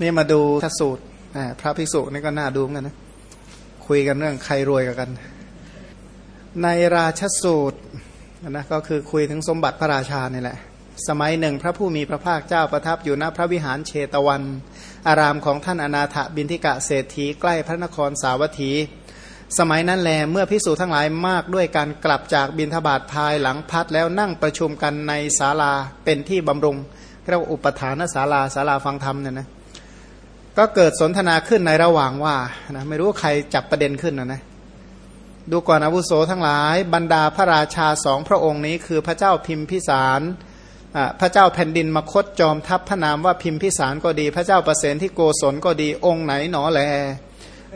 นี่มาดูทสูตรพระภิกษุนี่ก็น่าดูเหมือนกันนะคุยกันเรื่องใครรวยกัน ในราชสูตรนะก็คือคุยถึงสมบัติพระราชานี่แหละ สมัยหนึ่ง พระผู้มีพระภาคเจ้าประทับอยู่ณพระวิหารเชตวัน อารามของท่านอนาถบินทิกะเศรษฐีใกล้พระนครสาวัตถี สมัยนั้นแลเมื่อพิสูจทั้งหลายมากด้วยการกลับจากบินทบาทภายหลังพัดแล้วนั่งประชุมกันในศาลาเป็นที่บำรุงเรียกว่าอุปทานศาลาศาลาฟังธรรมเนี่ยนะ ก็เกิดสนทนาขึ้นในระหว่างว่านะไม่รู้ใครจับประเด็นขึ้นนะนะดูก่อนอาวุโสทั้งหลาย บรรดาพระราชาสองพระองค์นี้ คือพระเจ้าพิมพิสารพระเจ้าแผ่นดินมคตจอมทัพพระนามว่าพิมพิสารก็ดี พระเจ้าประเสนที่โกศลก็ดีองค์ไหนหนอแล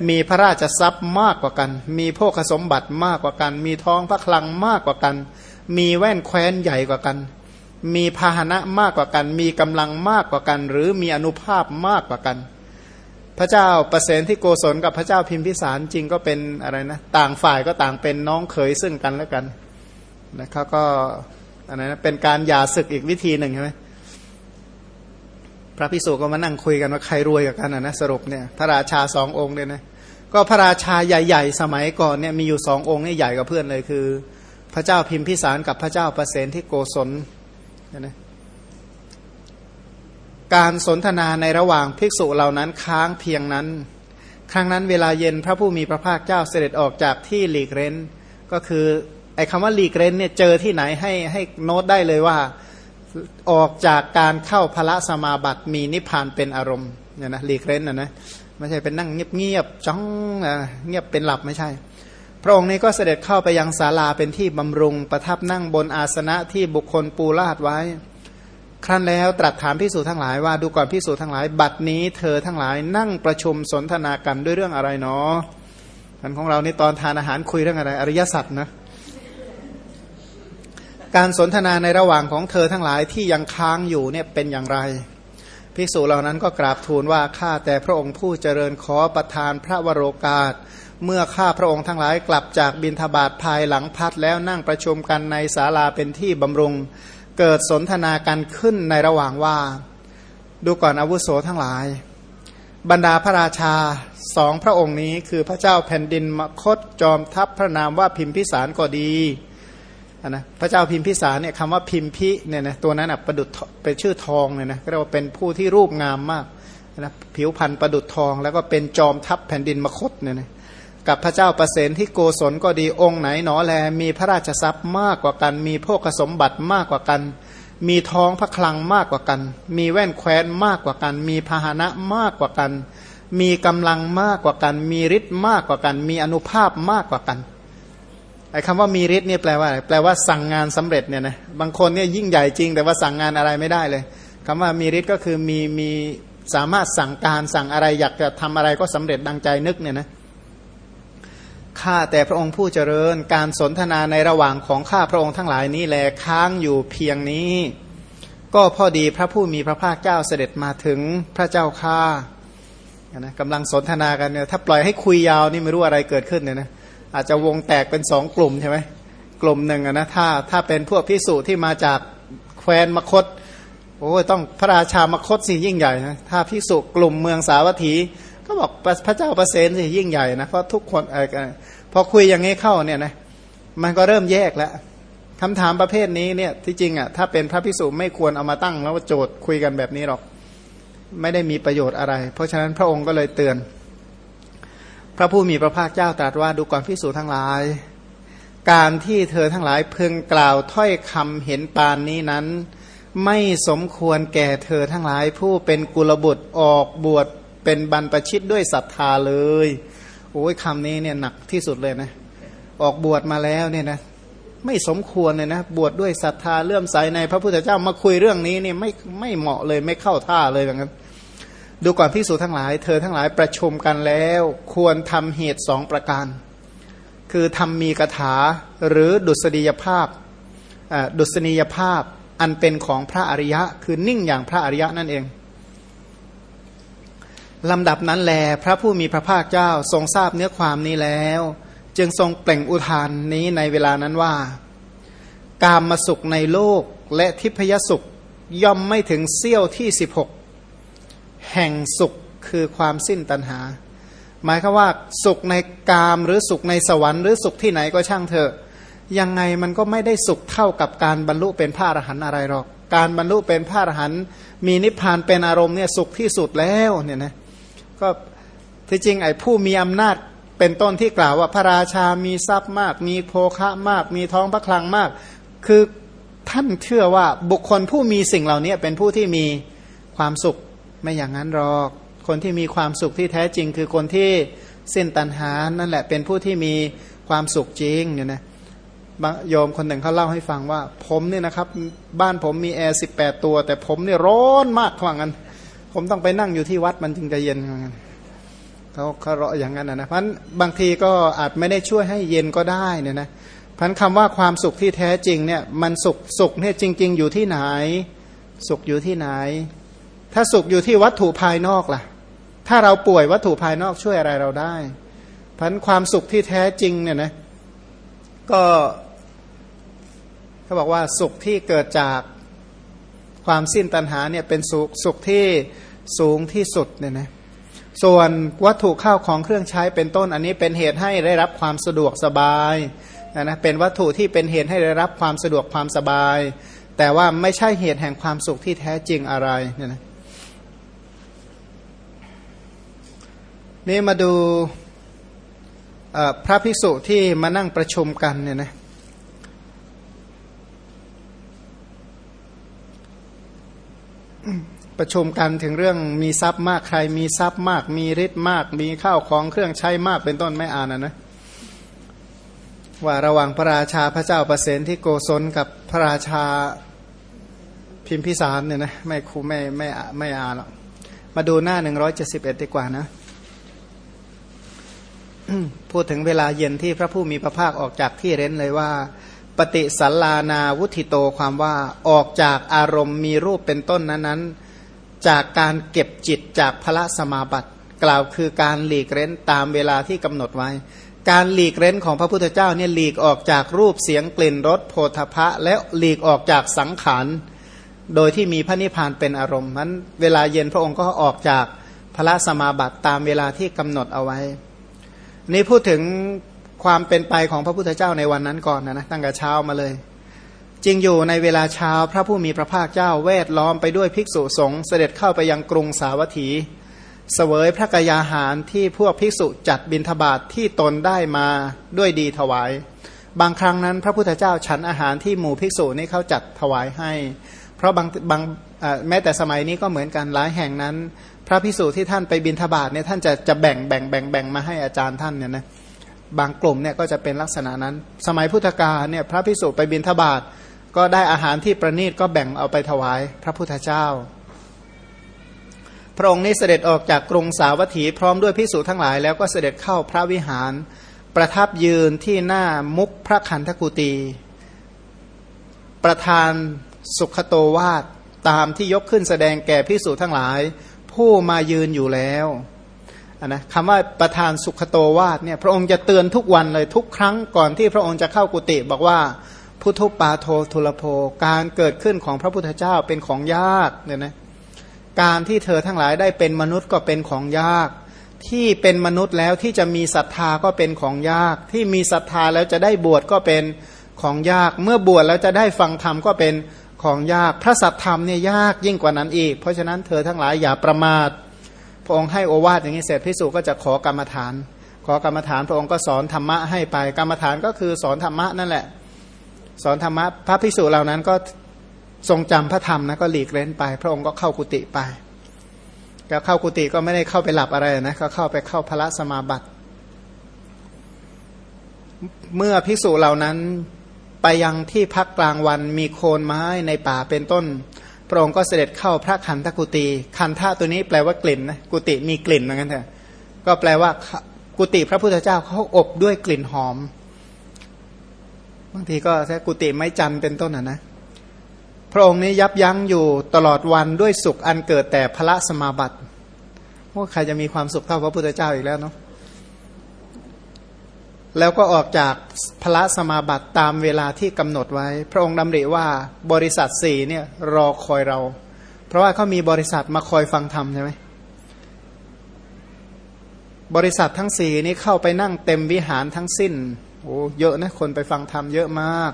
มีพระราชทรัพย์มากกว่ากัน มีโภคสมบัติมากกว่ากัน มีท้องพระคลังมากกว่ากัน มีแว่นแคว้นใหญ่กว่ากัน มีพาหนะมากกว่ากัน มีกำลังมากกว่ากัน หรือมีอนุภาพมากกว่ากัน พระเจ้าประเสนที่โกศลกับพระเจ้าพิมพิสารจริงก็เป็นอะไรนะต่างฝ่ายก็ต่างเป็นน้องเขยซึ่งกันและกันนะเขาก็อะไรนะเป็นการหย่าศึกอีกวิธีหนึ่งใช่ไหมพระพิสุก็มานั่งคุยกันว่าใครรวยกับกันนะสรุปเนี่ยพระราชาสององค์เนี่ยนะก็พระราชาใหญ่ ๆ สมัยก่อนเนี่ยมีอยู่สององค์นี่ใหญ่กว่าเพื่อนเลยคือ พระเจ้าพิมพิสารกับพระเจ้าประเสนที่โกศลนะ การสนทนาในระหว่างภิกษุเหล่านั้นค้างเพียงนั้น ครั้งนั้นเวลาเย็นพระผู้มีพระภาคเจ้าเสด็จออกจากที่หลีกเร้น ก็คือไอ้คำว่าหลีกเร้นเนี่ยเจอที่ไหนให้ให้โน้ตได้เลยว่าออกจากการเข้าพระสมาบัติมีนิพพานเป็นอารมณ์เนี่ยนะหลีกเร้นนะนะไม่ใช่เป็นนั่งเงียบๆจ้องเงียบเป็นหลับไม่ใช่ พระองค์นี้ก็เสด็จเข้าไปยังศาลาเป็นที่บำรุงประทับนั่งบนอาสนะที่บุคคลปูลาดไว้ ครั้นแล้วตรัสถามพิสูจทั้งหลายว่าดูก่อนพิสูจทั้งหลาย บัดนี้เธอทั้งหลายนั่งประชุมสนทนากันด้วยเรื่องอะไรเนาะอันของเรานี่ตอนทานอาหารคุยเรื่องอะไร อริยสัจนะการสนทนาในระหว่างของเธอทั้งหลายที่ยังค้างอยู่เนี่ยเป็นอย่างไรภิกษุเหล่านั้นก็กราบทูลว่าข้าแต่พระองค์ผู้เจริญขอประทานพระวโรกาส เมื่อข้าพระองค์ทั้งหลายกลับจากบินทบาทภายหลังพัดแล้วนั่งประชุมกันในศาลาเป็นที่บำรุง เกิดสนทนากันขึ้นในระหว่างว่า ดูก่อนอาวุโสทั้งหลาย บรรดาพระราชาสองพระองค์นี้คือพระเจ้าแผ่นดินมคตจอมทัพพระนามว่าพิมพิสารก็ดีนะพระเจ้าพิมพิสารเนี่ยคำว่าพิมพิเนี่ยนะตัวนั้นประดุดเป็นชื่อทองเนี่ยนะเรียกว่าเป็นผู้ที่รูปงามมากนะผิวพันธ์ประดุดทอง แล้วก็เป็นจอมทัพแผ่นดินมคตเนี่ยนะ กับพระเจ้าประเสนที่โกศลก็ดีองค์ไหนหนอแล มีพระราชทรัพย์มากกว่ากัน มีโภคสมบัติมากกว่ากัน มีท้องพระคลังมากกว่ากัน มีแว่นแคว้นมากกว่ากัน มีพาหนะมากกว่ากัน มีกำลังมากกว่ากัน มีฤทธิ์มากกว่ากัน มีอนุภาพมากกว่ากันไอ้คำว่ามีฤทธิ์เนี่ยแปลว่าอะไรแปลว่าสั่งงานสำเร็จเนี่ยนะบางคนเนี่ยยิ่งใหญ่จริง แต่ว่าสั่งงานอะไรไม่ได้เลยคำว่ามีฤทธิ์ก็คือมีมีสามารถสั่งการสั่งอะไรอยากจะทำอะไรก็สำเร็จดังใจนึกเนี่ยนะ ข้าแต่พระองค์ผู้เจริญ การสนทนาในระหว่างของข้าพระองค์ทั้งหลายนี้แลค้างอยู่เพียงนี้ ก็พอดีพระผู้มีพระภาคเจ้าเสด็จมาถึงพระเจ้าข้านะกำลังสนทนากันเนี่ยถ้าปล่อยให้คุยยาวนี่ไม่รู้อะไรเกิดขึ้นเนี่ยนะอาจจะวงแตกเป็นสองกลุ่มใช่ไหมกลุ่มหนึ่งนะถ้าถ้าเป็นพวกพิสูจที่มาจากแคว้นมคตโอ้ต้องพระราชามคตสิยิ่งใหญ่นะถ้าพิสุกลุ่มเมืองสาวัตถี ก็บอกพระเจ้าประเสนสิยิ่งใหญ่นะเพราะทุกคนอพอคุยอย่างนี้เข้าเนี่ยนะมันก็เริ่มแยกแล้วคำถามประเภทนี้เนี่ยที่จริงอะถ้าเป็นพระพิสุไม่ควรเอามาตั้งแล้วโจทย์คุยกันแบบนี้หรอก ไม่ได้มีประโยชน์อะไร เพราะฉะนั้นพระองค์ก็เลยเตือน พระผู้มีพระภาคเจ้าตรัสว่าดูก่อนพิสูจทั้งหลาย การที่เธอทั้งหลายพึงกล่าวถ้อยคำเห็นปานนี้นั้น ไม่สมควรแก่เธอทั้งหลายผู้เป็นกุลบุตรออกบวช เป็นบรรปชิตด้วยศรัทธาเลย โอ้ยคำนี้เนี่ยหนักที่สุดเลยนะ ออกบวชมาแล้วเนี่ยนะไม่สมควรเลยนะ บวชดด้วยศรัทธาเลื่อมใสในพระพุทธเจ้ามาคุยเรื่องนี้เนี่ยไม่ไม่เหมาะเลยไม่เข้าท่าเลยแบบนั้นดูก่อนพิสูจทั้งหลาย เธอทั้งหลายประชุมกันแล้ว ควรทำเหตุสองประการ คือทำมีกถาหรือดุษฎียภาพดุษณียภาพอันเป็นของพระอริยะ คือนิ่งอย่างพระอริยะนั่นเอง ลำดับนั้นแลพระผู้มีพระภาคเจ้าทรงทราบเนื้อความนี้แล้ว จึงทรงเปล่งอุทานนี้ในเวลานั้นว่า การมาสุขในโลกและทิพยสุขย่อมไม่ถึงเสี้ยวที่ 16 แห่งสุขคือความสิ้นตัณหา หมายคือว่าสุขในกามหรือสุขในสวรรค์หรือสุขที่ไหนก็ช่างเถอะ ยังไงมันก็ไม่ได้สุขเท่ากับการบรรลุเป็นพระอรหันต์อะไรหรอก การบรรลุเป็นพระอรหันต์มีนิพพานเป็นอารมณ์เนี่ยสุขที่สุดแล้วเนี่ยนะ ก็ที่จริงไอ้ผู้มีอำนาจเป็นต้นที่กล่าวว่าพระราชามีทรัพย์มาก มีโภคะมาก มีท้องพระคลังมาก คือท่านเชื่อว่าบุคคลผู้มีสิ่งเหล่านี้เป็นผู้ที่มีความสุขไม่อย่างนั้นหรอก คนที่มีความสุขที่แท้จริง คือคนที่สิ้นตัณหานั่นแหละเป็นผู้ที่มีความสุขจริงเนี่ยนะโยมคนหนึ่งเขาเล่าให้ฟังว่า ผมเนี่ยนะครับ บ้านผมมีแอร์สิบแปดตัว แต่ผมเนี่ยร้อนมากว่างั้น ผมต้องไปนั่งอยู่ที่วัดมันจึงจะเย็นว่างั้นเขาเขาเราอย่างนั้นนะเพราะบางทีก็อาจไม่ได้ช่วยให้เย็นก็ได้เนี่ยนะพันคำว่าความสุขที่แท้จริงเนี่ยมันสุขสุขเนี่ยจริง ๆ อยู่ที่ไหน สุขอยู่ที่ไหน ถ้าสุขอยู่ที่วัตถุภายนอกล่ะ ถ้าเราป่วยวัตถุภายนอกช่วยอะไรเราได้พันความสุขที่แท้จริงเนี่ยนะก็เขาบอกว่าสุขที่เกิดจาก ความสิ้นตัณหาเนี่ยเป็นสุขสุขที่สูงที่สุดเนี่ยนะส่วนวัตถุข้าวของเครื่องใช้เป็นต้นอันนี้เป็นเหตุให้ได้รับความสะดวกสบายนะเป็นวัตถุที่เป็นเหตุให้ได้รับความสะดวกความสบาย แต่ว่าไม่ใช่เหตุแห่งความสุขที่แท้จริงอะไรเนี่ยนะนี่มาดูพระภิกษุที่มานั่งประชุมกันเนี่ยนะ ประชุมกันถึงเรื่องมีทรัพย์มากใคร มีทรัพย์มาก มีฤทธิ์มาก มีข้าวของเครื่องใช้มากเป็นต้นไม่อ่านนะนะว่าระหว่างพระราชาพระเจ้าประเสนที่โกศลกับพระราชาพิมพิสารเนี่ยนะไม่ครูไม่ไม่ไม่อ่านหรอกมาดูหน้าหนึ่งร้อยเจ็ดสิบเอ็ดดีกว่านะพูดถึงเวลาเย็นที่พระผู้มีพระภาคออกจากที่เร้นเลยว่า ปฏิสัลลานาวุธิโตความว่าออกจากอารมณ์มีรูปเป็นต้นนั้นนั้นจากการเก็บจิตจากพระสมาบัติ กล่าวคือการหลีกเร้นตามเวลาที่กำหนดไว้ การหลีกเร้นของพระพุทธเจ้าเนี่ยหลีกออกจากรูปเสียงกลิ่นรสโพธพะ และหลีกออกจากสังขารโดยที่มีพระนิพพานเป็นอารมณ์นั้นเวลาเย็นพระองค์ก็ออกจากพระสมาบัติตามเวลาที่กำหนดเอาไว้ นี่พูดถึง ความเป็นไปของพระพุทธเจ้าในวันนั้นก่อนนะนะตั้งแต่เช้ามาเลย จริงอยู่ในเวลาเช้าพระผู้มีพระภาคเจ้าแวดล้อมไปด้วยภิกษุสงฆ์เสด็จเข้าไปยังกรุงสาวัตถี เสวยพระกยาหารที่พวกภิกษุจัดบิณฑบาตทที่ตนได้มาด้วยดีถวาย บางครั้งนั้นพระพุทธเจ้าฉันอาหารที่หมู่ภิกษุนี้เขาจัดถวายให้ เพราะบางบางแม้แต่สมัยนี้ก็เหมือนกันหลายแห่งนั้น พระภิกษุที่ท่านไปบิณฑบาตเนี่ยท่านจะจะแบ่งแบ่งแบ่งแบ่งมาให้อาจารย์ท่านเนี่ยนะ บางกลุ่มเนี่ยก็จะเป็นลักษณะนั้น สมัยพุทธกาลเนี่ยพระภิกษุไปบิณฑบาตก็ได้อาหารที่ประณีตก็แบ่งเอาไปถวายพระพุทธเจ้า พระองค์นี้เสด็จออกจากกรุงสาวัตถีพร้อมด้วยพิสูจทั้งหลายแล้วก็เสด็จเข้าพระวิหาร ประทับยืนที่หน้ามุกพระคันธกุตีประธานสุขโตวาดตามที่ยกขึ้นแสดงแก่พิสูจทั้งหลาย ผู้มายืนอยู่แล้ว นะคำว่าประธานสุขโตวาดเนี่ยพระองค์จะเตือนทุกวันเลยทุกครั้งก่อนที่พระองค์จะเข้ากุฏิบอกว่าพุทธปาโททุลโภการเกิดขึ้นของพระพุทธเจ้าเป็นของยากเนี่ยนะการที่เธอทั้งหลายได้เป็นมนุษย์ก็เป็นของยาก ที่เป็นมนุษย์แล้วที่จะมีศรัทธาก็เป็นของยาก ที่มีศรัทธาแล้วจะได้บวชก็เป็นของยาก เมื่อบวชแล้วจะได้ฟังธรรมก็เป็นของยาก พระสัทธรรมเนี่ยยากยิ่งกว่านั้นอีก เพราะฉะนั้นเธอทั้งหลายอย่าประมาท พระองค์ให้โอวาทอย่างนี้เสร็จพิสุก็จะขอกรรมฐาน ขอกรรมฐานพระองค์ก็สอนธรรมะให้ไปกรรมฐานก็คือสอนธรรมะนั่นแหละ สอนธรรมะพระภิกษุเหล่านั้นก็ทรงจำพระธรรมนะก็หลีกเล่นไป พระองค์ก็เข้ากุฏิไปก็เข้ากุฏิก็ไม่ได้เข้าไปหลับอะไรนะก็เข้าไปเข้าพระสมาบัติ เมื่อภิกษุเหล่านั้นไปยังที่พักกลางวันมีโคนไม้ในป่าเป็นต้น พระองค์ก็เสด็จเข้าพระคันธกุฏิคันธาตัวนี้แปลว่ากลิ่นนะกุฏิมีกลิ่นเหมือนกันเถอะก็แปลว่ากุฏิพระพุทธเจ้าเขาอบด้วยกลิ่นหอมบางทีก็แค่กุฏิไม้จันเป็นต้นนะนะพระองค์นี้ยับยั้งอยู่ตลอดวันด้วยสุขอันเกิดแต่พระสมาบัติว่าใครจะมีความสุขเท่าพระพุทธเจ้าอีกแล้วเนาะ แล้วก็ออกจากพระสมาบัติตามเวลาที่กำหนดไว้ พระองค์ดำริว่าบริษัทสี่เนี่ยรอคอยเรา เพราะว่าเขามีบริษัทมาคอยฟังธรรมใช่ไหมบริษัททั้งสี่นี้เข้าไปนั่งเต็มวิหารทั้งสิ้นโอ้เยอะนะคนไปฟังธรรมเยอะมาก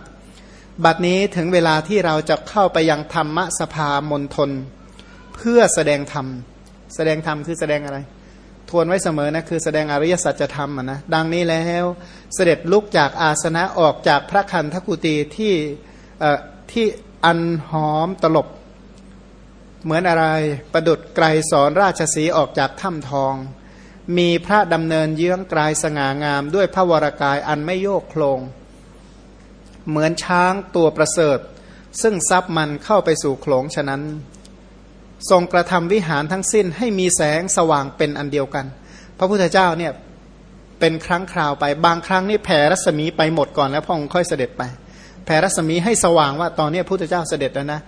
บัดนี้ถึงเวลาที่เราจะเข้าไปยังธรรมสภามณฑลเพื่อแสดงธรรม แสดงธรรมคือแสดงอะไร ทวนไว้เสมอนะคือแสดงอริยสัจธรรมนะดังนี้แล้วเสด็จลุกจากอาสนะออกจากพระคันธกุตีที่ที่อันหอมตลบ เหมือนอะไรประดุดไกรสอนราชสีออกจากถ้ำทอง มีพระดำเนินเยื้องกลายสง่างาม ด้วยพระวรากายอันไม่โยกโคลง เหมือนช้างตัวประเสริฐ ซึ่งซับมันเข้าไปสู่โขลงฉะนั้น ทรงกระทำวิหารทั้งสิ้นให้มีแสงสว่างเป็นอันเดียวกัน พระพุทธเจ้าเนี่ยเป็นครั้งคราวไปบางครั้งนี่แผ่รัศมีไปหมดก่อนแล้วพระองค์ค่อยเสด็จไป แผ่รัศมีให้สว่างว่าตอนนี้พระพุทธเจ้าเสด็จแล้วนะ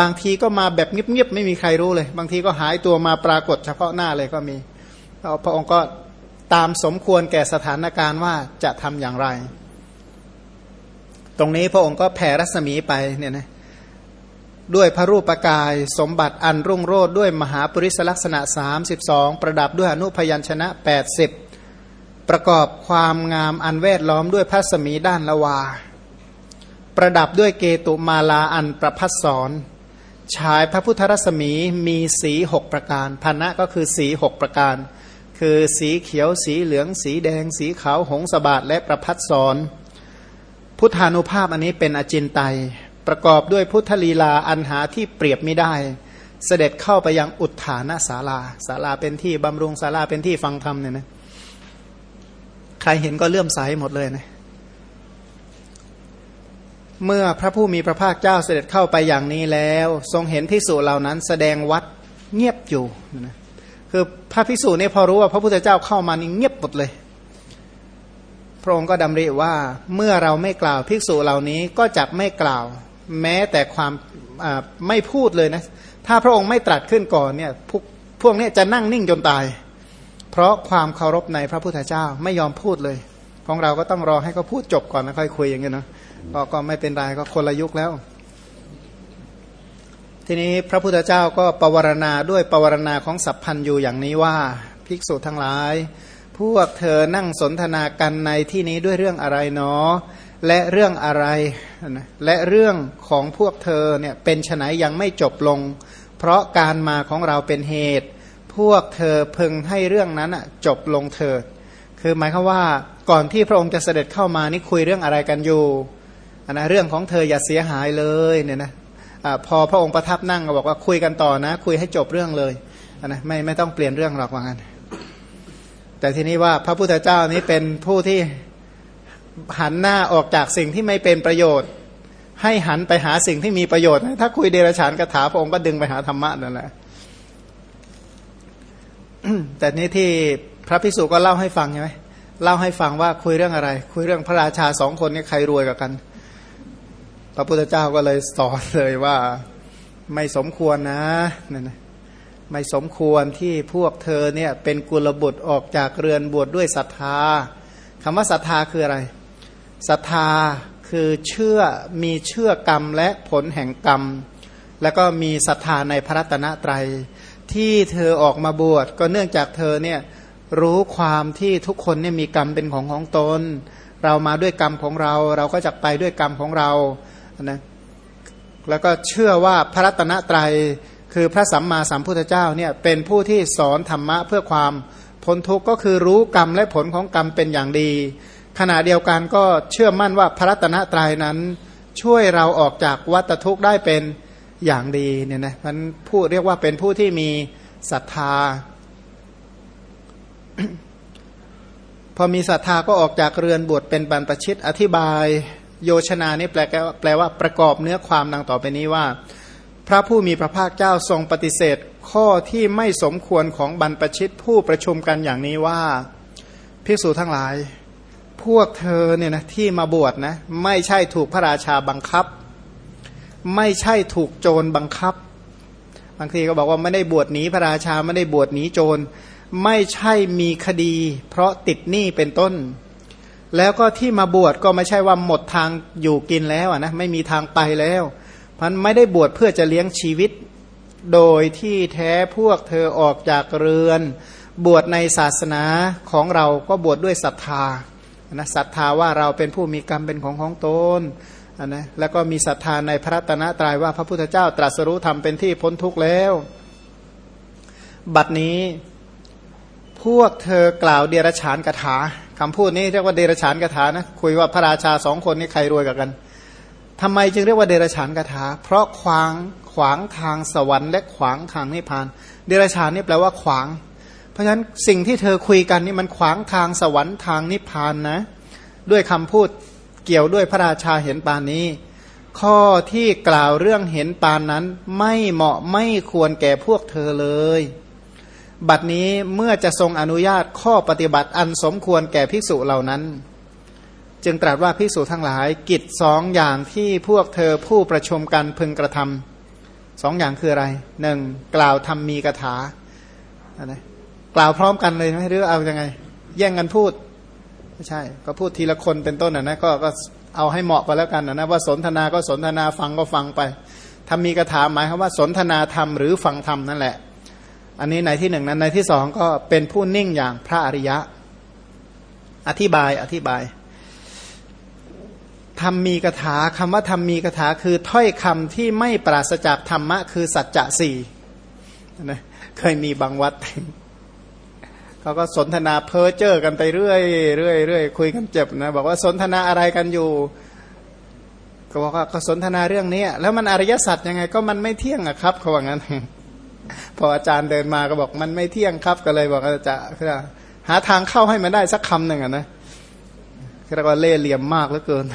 บางทีก็มาแบบเงียบๆไม่มีใครรู้เลย บางทีก็หายตัวมาปรากฏเฉพาะหน้าเลยก็มีพระองค์ก็ตามสมควรแก่สถานการณ์ว่าจะทำอย่างไร ตรงนี้พระองค์ก็แผ่รัศมีไปเนี่ยนะ ด้วยพระรูปกาย สมบัติอันรุ่งโรดด้วยมหาปริศลักษณะ 32 ประดับด้วยอนุพยัญชนะ 80 ประกอบความงามอันแวดล้อมด้วยพระสมีด้านละวา ประดับด้วยเกตุมาลาอันประพัสสอนฉายพระพุทธรัศมีมีสีหกประการพันนะก็คือสีหกประการ คือสีเขียวสีเหลือง สีแดง สีขาวหงสบาดและประพัดสอนพุทธานุภาพอันนี้เป็นอจินไตย ประกอบด้วยพุทธลีลาอันหาที่เปรียบไม่ได้ เสด็จเข้าไปยังอุทธานศาลาศาลาเป็นที่บำรุงศาลาเป็นที่ฟังธรรมเนี่ยนะใครเห็นก็เลื่อมใสหมดเลยนะเมื่อพระผู้มีพระภาคเจ้าเสด็จเข้าไปอย่างนี้แล้ว ทรงเห็นพิสูจเหล่านั้น แสดงวัดเงียบอยู่นะคือพระพิสูจน์นี่พอรู้ว่าพระพุทธเจ้าเข้ามานี่เงียบหมดเลย พระองค์ก็ดำริว่าเมื่อเราไม่กล่าวภิกษุเหล่านี้ก็จะไม่กล่าว แม้แต่ความไม่พูดเลยนะ ถ้าพระองค์ไม่ตรัสขึ้นก่อนเนี่ยพวกพวกนี้จะนั่งนิ่งจนตาย เพราะความเคารพในพระพุทธเจ้าไม่ยอมพูดเลย ของเราก็ต้องรอให้เขาพูดจบก่อนแล้วค่อยคุยอย่างเงี้ยนาะก็ก็ไม่เป็นไรก็คนละยุคแล้ว ทีนี้พระพุทธเจ้าก็ปวารณาด้วยปวารณาของสัพพันยูอย่างนี้ว่าภิกษุทั้งหลาย พวกเธอนั่งสนทนากันในที่นี้ด้วยเรื่องอะไรเนาะ และเรื่องอะไรและเรื่องของพวกเธอเนี่ยเป็นฉไนยังไม่จบลง เพราะการมาของเราเป็นเหตุ พวกเธอพึงให้เรื่องนั้นจบลงเถิด คือหมายความว่าก่อนที่พระองค์จะเสด็จเข้ามานี่คุยเรื่องอะไรกันอยู่นะเรื่องของเธออย่าเสียหายเลยเนี่ยนะอพอพระองค์ประทับนั่งก็บอกว่าคุยกันต่อนะ คุยให้จบเรื่องเลยนะไม่ไม่ต้องเปลี่ยนเรื่องหรอกว่างั้นแต่ทีนี้ว่าพระพุทธเจ้านี้เป็นผู้ที่ หันหน้าออกจากสิ่งที่ไม่เป็นประโยชน์ ให้หันไปหาสิ่งที่มีประโยชน์ ถ้าคุยเดรัจฉานคาถาพระองค์ก็ดึงไปหาธรรมะนั่นแหละแต่นี้ที่พระพิสุก็เล่าให้ฟังใช่ไหมเล่าให้ฟังว่าคุยเรื่องอะไร คุยเรื่องพระราชาสองคนนี้ใครรวยกว่ากัน พระพุทธเจ้าก็เลยสอนเลยว่าไม่สมควรนะนั่นนะไม่สมควรที่พวกเธอเนี่ยเป็นกุลบุตรออกจากเรือนบวชดด้วยศรัทธาคำว่าศรัทธาคืออะไร ศรัทธาคือเชื่อมีเชื่อกรรมและผลแห่งกรรม แล้วก็มีศรัทธาในพระรัตนตรัย ที่เธอออกมาบวชก็เนื่องจากเธอเนี่ยรู้ความที่ทุกคนเนี่ยมีกรรมเป็นของของตน เรามาด้วยกรรมของเรา เราก็จะไปด้วยกรรมของเรานะแล้วก็เชื่อว่าพระรัตนตรัยคือพระสัมมาสัมพุทธเจ้าเนี่ยเป็นผู้ที่สอนธรรมะเพื่อความพ้นทุกข์ก็คือรู้กรรมและผลของกรรมเป็นอย่างดี ขณะเดียวกันก็เชื่อมั่นว่าพระรัตนตรัยนั้น ช่วยเราออกจากวัฏทุกข์ได้เป็นอย่างดีเนี่ยนะมันผู้เรียกว่าเป็นผู้ที่มีศรัทธา พอมีศรัทธาก็ออกจากเรือนบวชเป็นบรรพชิต อธิบาย โยชนานี่แปลแปลว่าประกอบเนื้อความดังต่อไปนี้ว่า พระผู้มีพระภาคเจ้าทรงปฏิเสธ ข้อที่ไม่สมควรของบรรพชิตผู้ประชุมกันอย่างนี้ว่า ภิกษุทั้งหลาย พวกเธอเนี่ยนะที่มาบวชนะไม่ใช่ถูกพระราชาบังคับ ไม่ใช่ถูกโจรบังคับ บางทีก็บอกว่าไม่ได้บวชหนีพระราชาไม่ได้บวชหนีโจร ไม่ใช่มีคดี เพราะติดหนี้เป็นต้น แล้วก็ที่มาบวชก็ไม่ใช่ว่าหมดทางอยู่กินแล้วนะไม่มีทางไปแล้วพันไม่ได้บวชเพื่อจะเลี้ยงชีวิต โดยที่แท้พวกเธอออกจากเรือน บวชในศาสนาของเราก็บวชดด้วยศรัทธา นะศรัทธาว่าเราเป็นผู้มีกรรมเป็นของของตนนะแล้วก็มีศรัทธาในพระตนะตรายว่าพระพุทธเจ้าตรัสรู้ธรรมเป็นที่พ้นทุกข์แล้ว บัดนี้พวกเธอกล่าวเดรฉานกถาคำพูดนี้เรียกว่าเดรฉานกถานะคุยว่าพระราชาสองคนนี้ใครรวยกว่ากันทำไมจึงเรียกว่าเดรฉานกถา เพราะขวางขวางทางสวรรค์และขวางทางนิพพาน เดรฉานนี่แปลว่าขวาง ราะฉะนั้นสิ่งที่เธอคุยกันนี่มันขวางทางสวรรค์ทางนิพพานนะ ด้วยคำพูดเกี่ยวด้วยพระราชาเห็นปานนี้ ข้อที่กล่าวเรื่องเห็นปานนั้น ไม่เหมาะไม่ควรแก่พวกเธอเลย บัดนี้เมื่อจะทรงอนุญาตข้อปฏิบัติอันสมควรแก่ภิกษุเหล่านั้น จึงตรัสว่าภิกษุทั้งหลายกิจสองอย่างที่พวกเธอผู้ประชุมกันพึงกระทำสองอย่างคืออะไรหนึ่งกล่าวทำมีกถาอะไร กล่าวพร้อมกันเลยไหมหรือเอาอยัางไง แย่งกันพูดไม่ใช่ ก็พูดทีละคนเป็นต้นนะนะก็ก็เอาให้เหมาะไปแล้วกันนะว่าสนทนาก็สนทนาฟังก็ฟังไปทำมีกถาหมายความว่าสนทนาธรรมหรือฟังธรรมนั่นแหละ อันนี้ในที่หนึ่งนั้นในที่สองก็เป็นผู้นิ่งอย่างพระอริยะ อธิบายอธิบายทำมีกถาคำว่าทำมีกถาคือถ้อยคำที่ไม่ปราศจากธรรมะคือสัจจะสี่นะเคยมีบางวัด เขาก็สนทนาเพ้อเจ้อกันไปเรื่อยเรื่อยเรื่อยคุยกันเจ็บนะบอกว่าสนทนาอะไรกันอยู่ ก็บอกว่าก็สนทนาเรื่องนี้แล้วมันอริยสัจยังไง ก็มันไม่เที่ยงอะครับเขาว่างั้น พออาจารย์เดินมาก็บอกมันไม่เที่ยงครับก็เลยบอกอาจารย์หาทางเข้าให้มันได้สักคำหนึ่งนะเรียกว่าเล่เหลี่ยมมากเหลือเกิน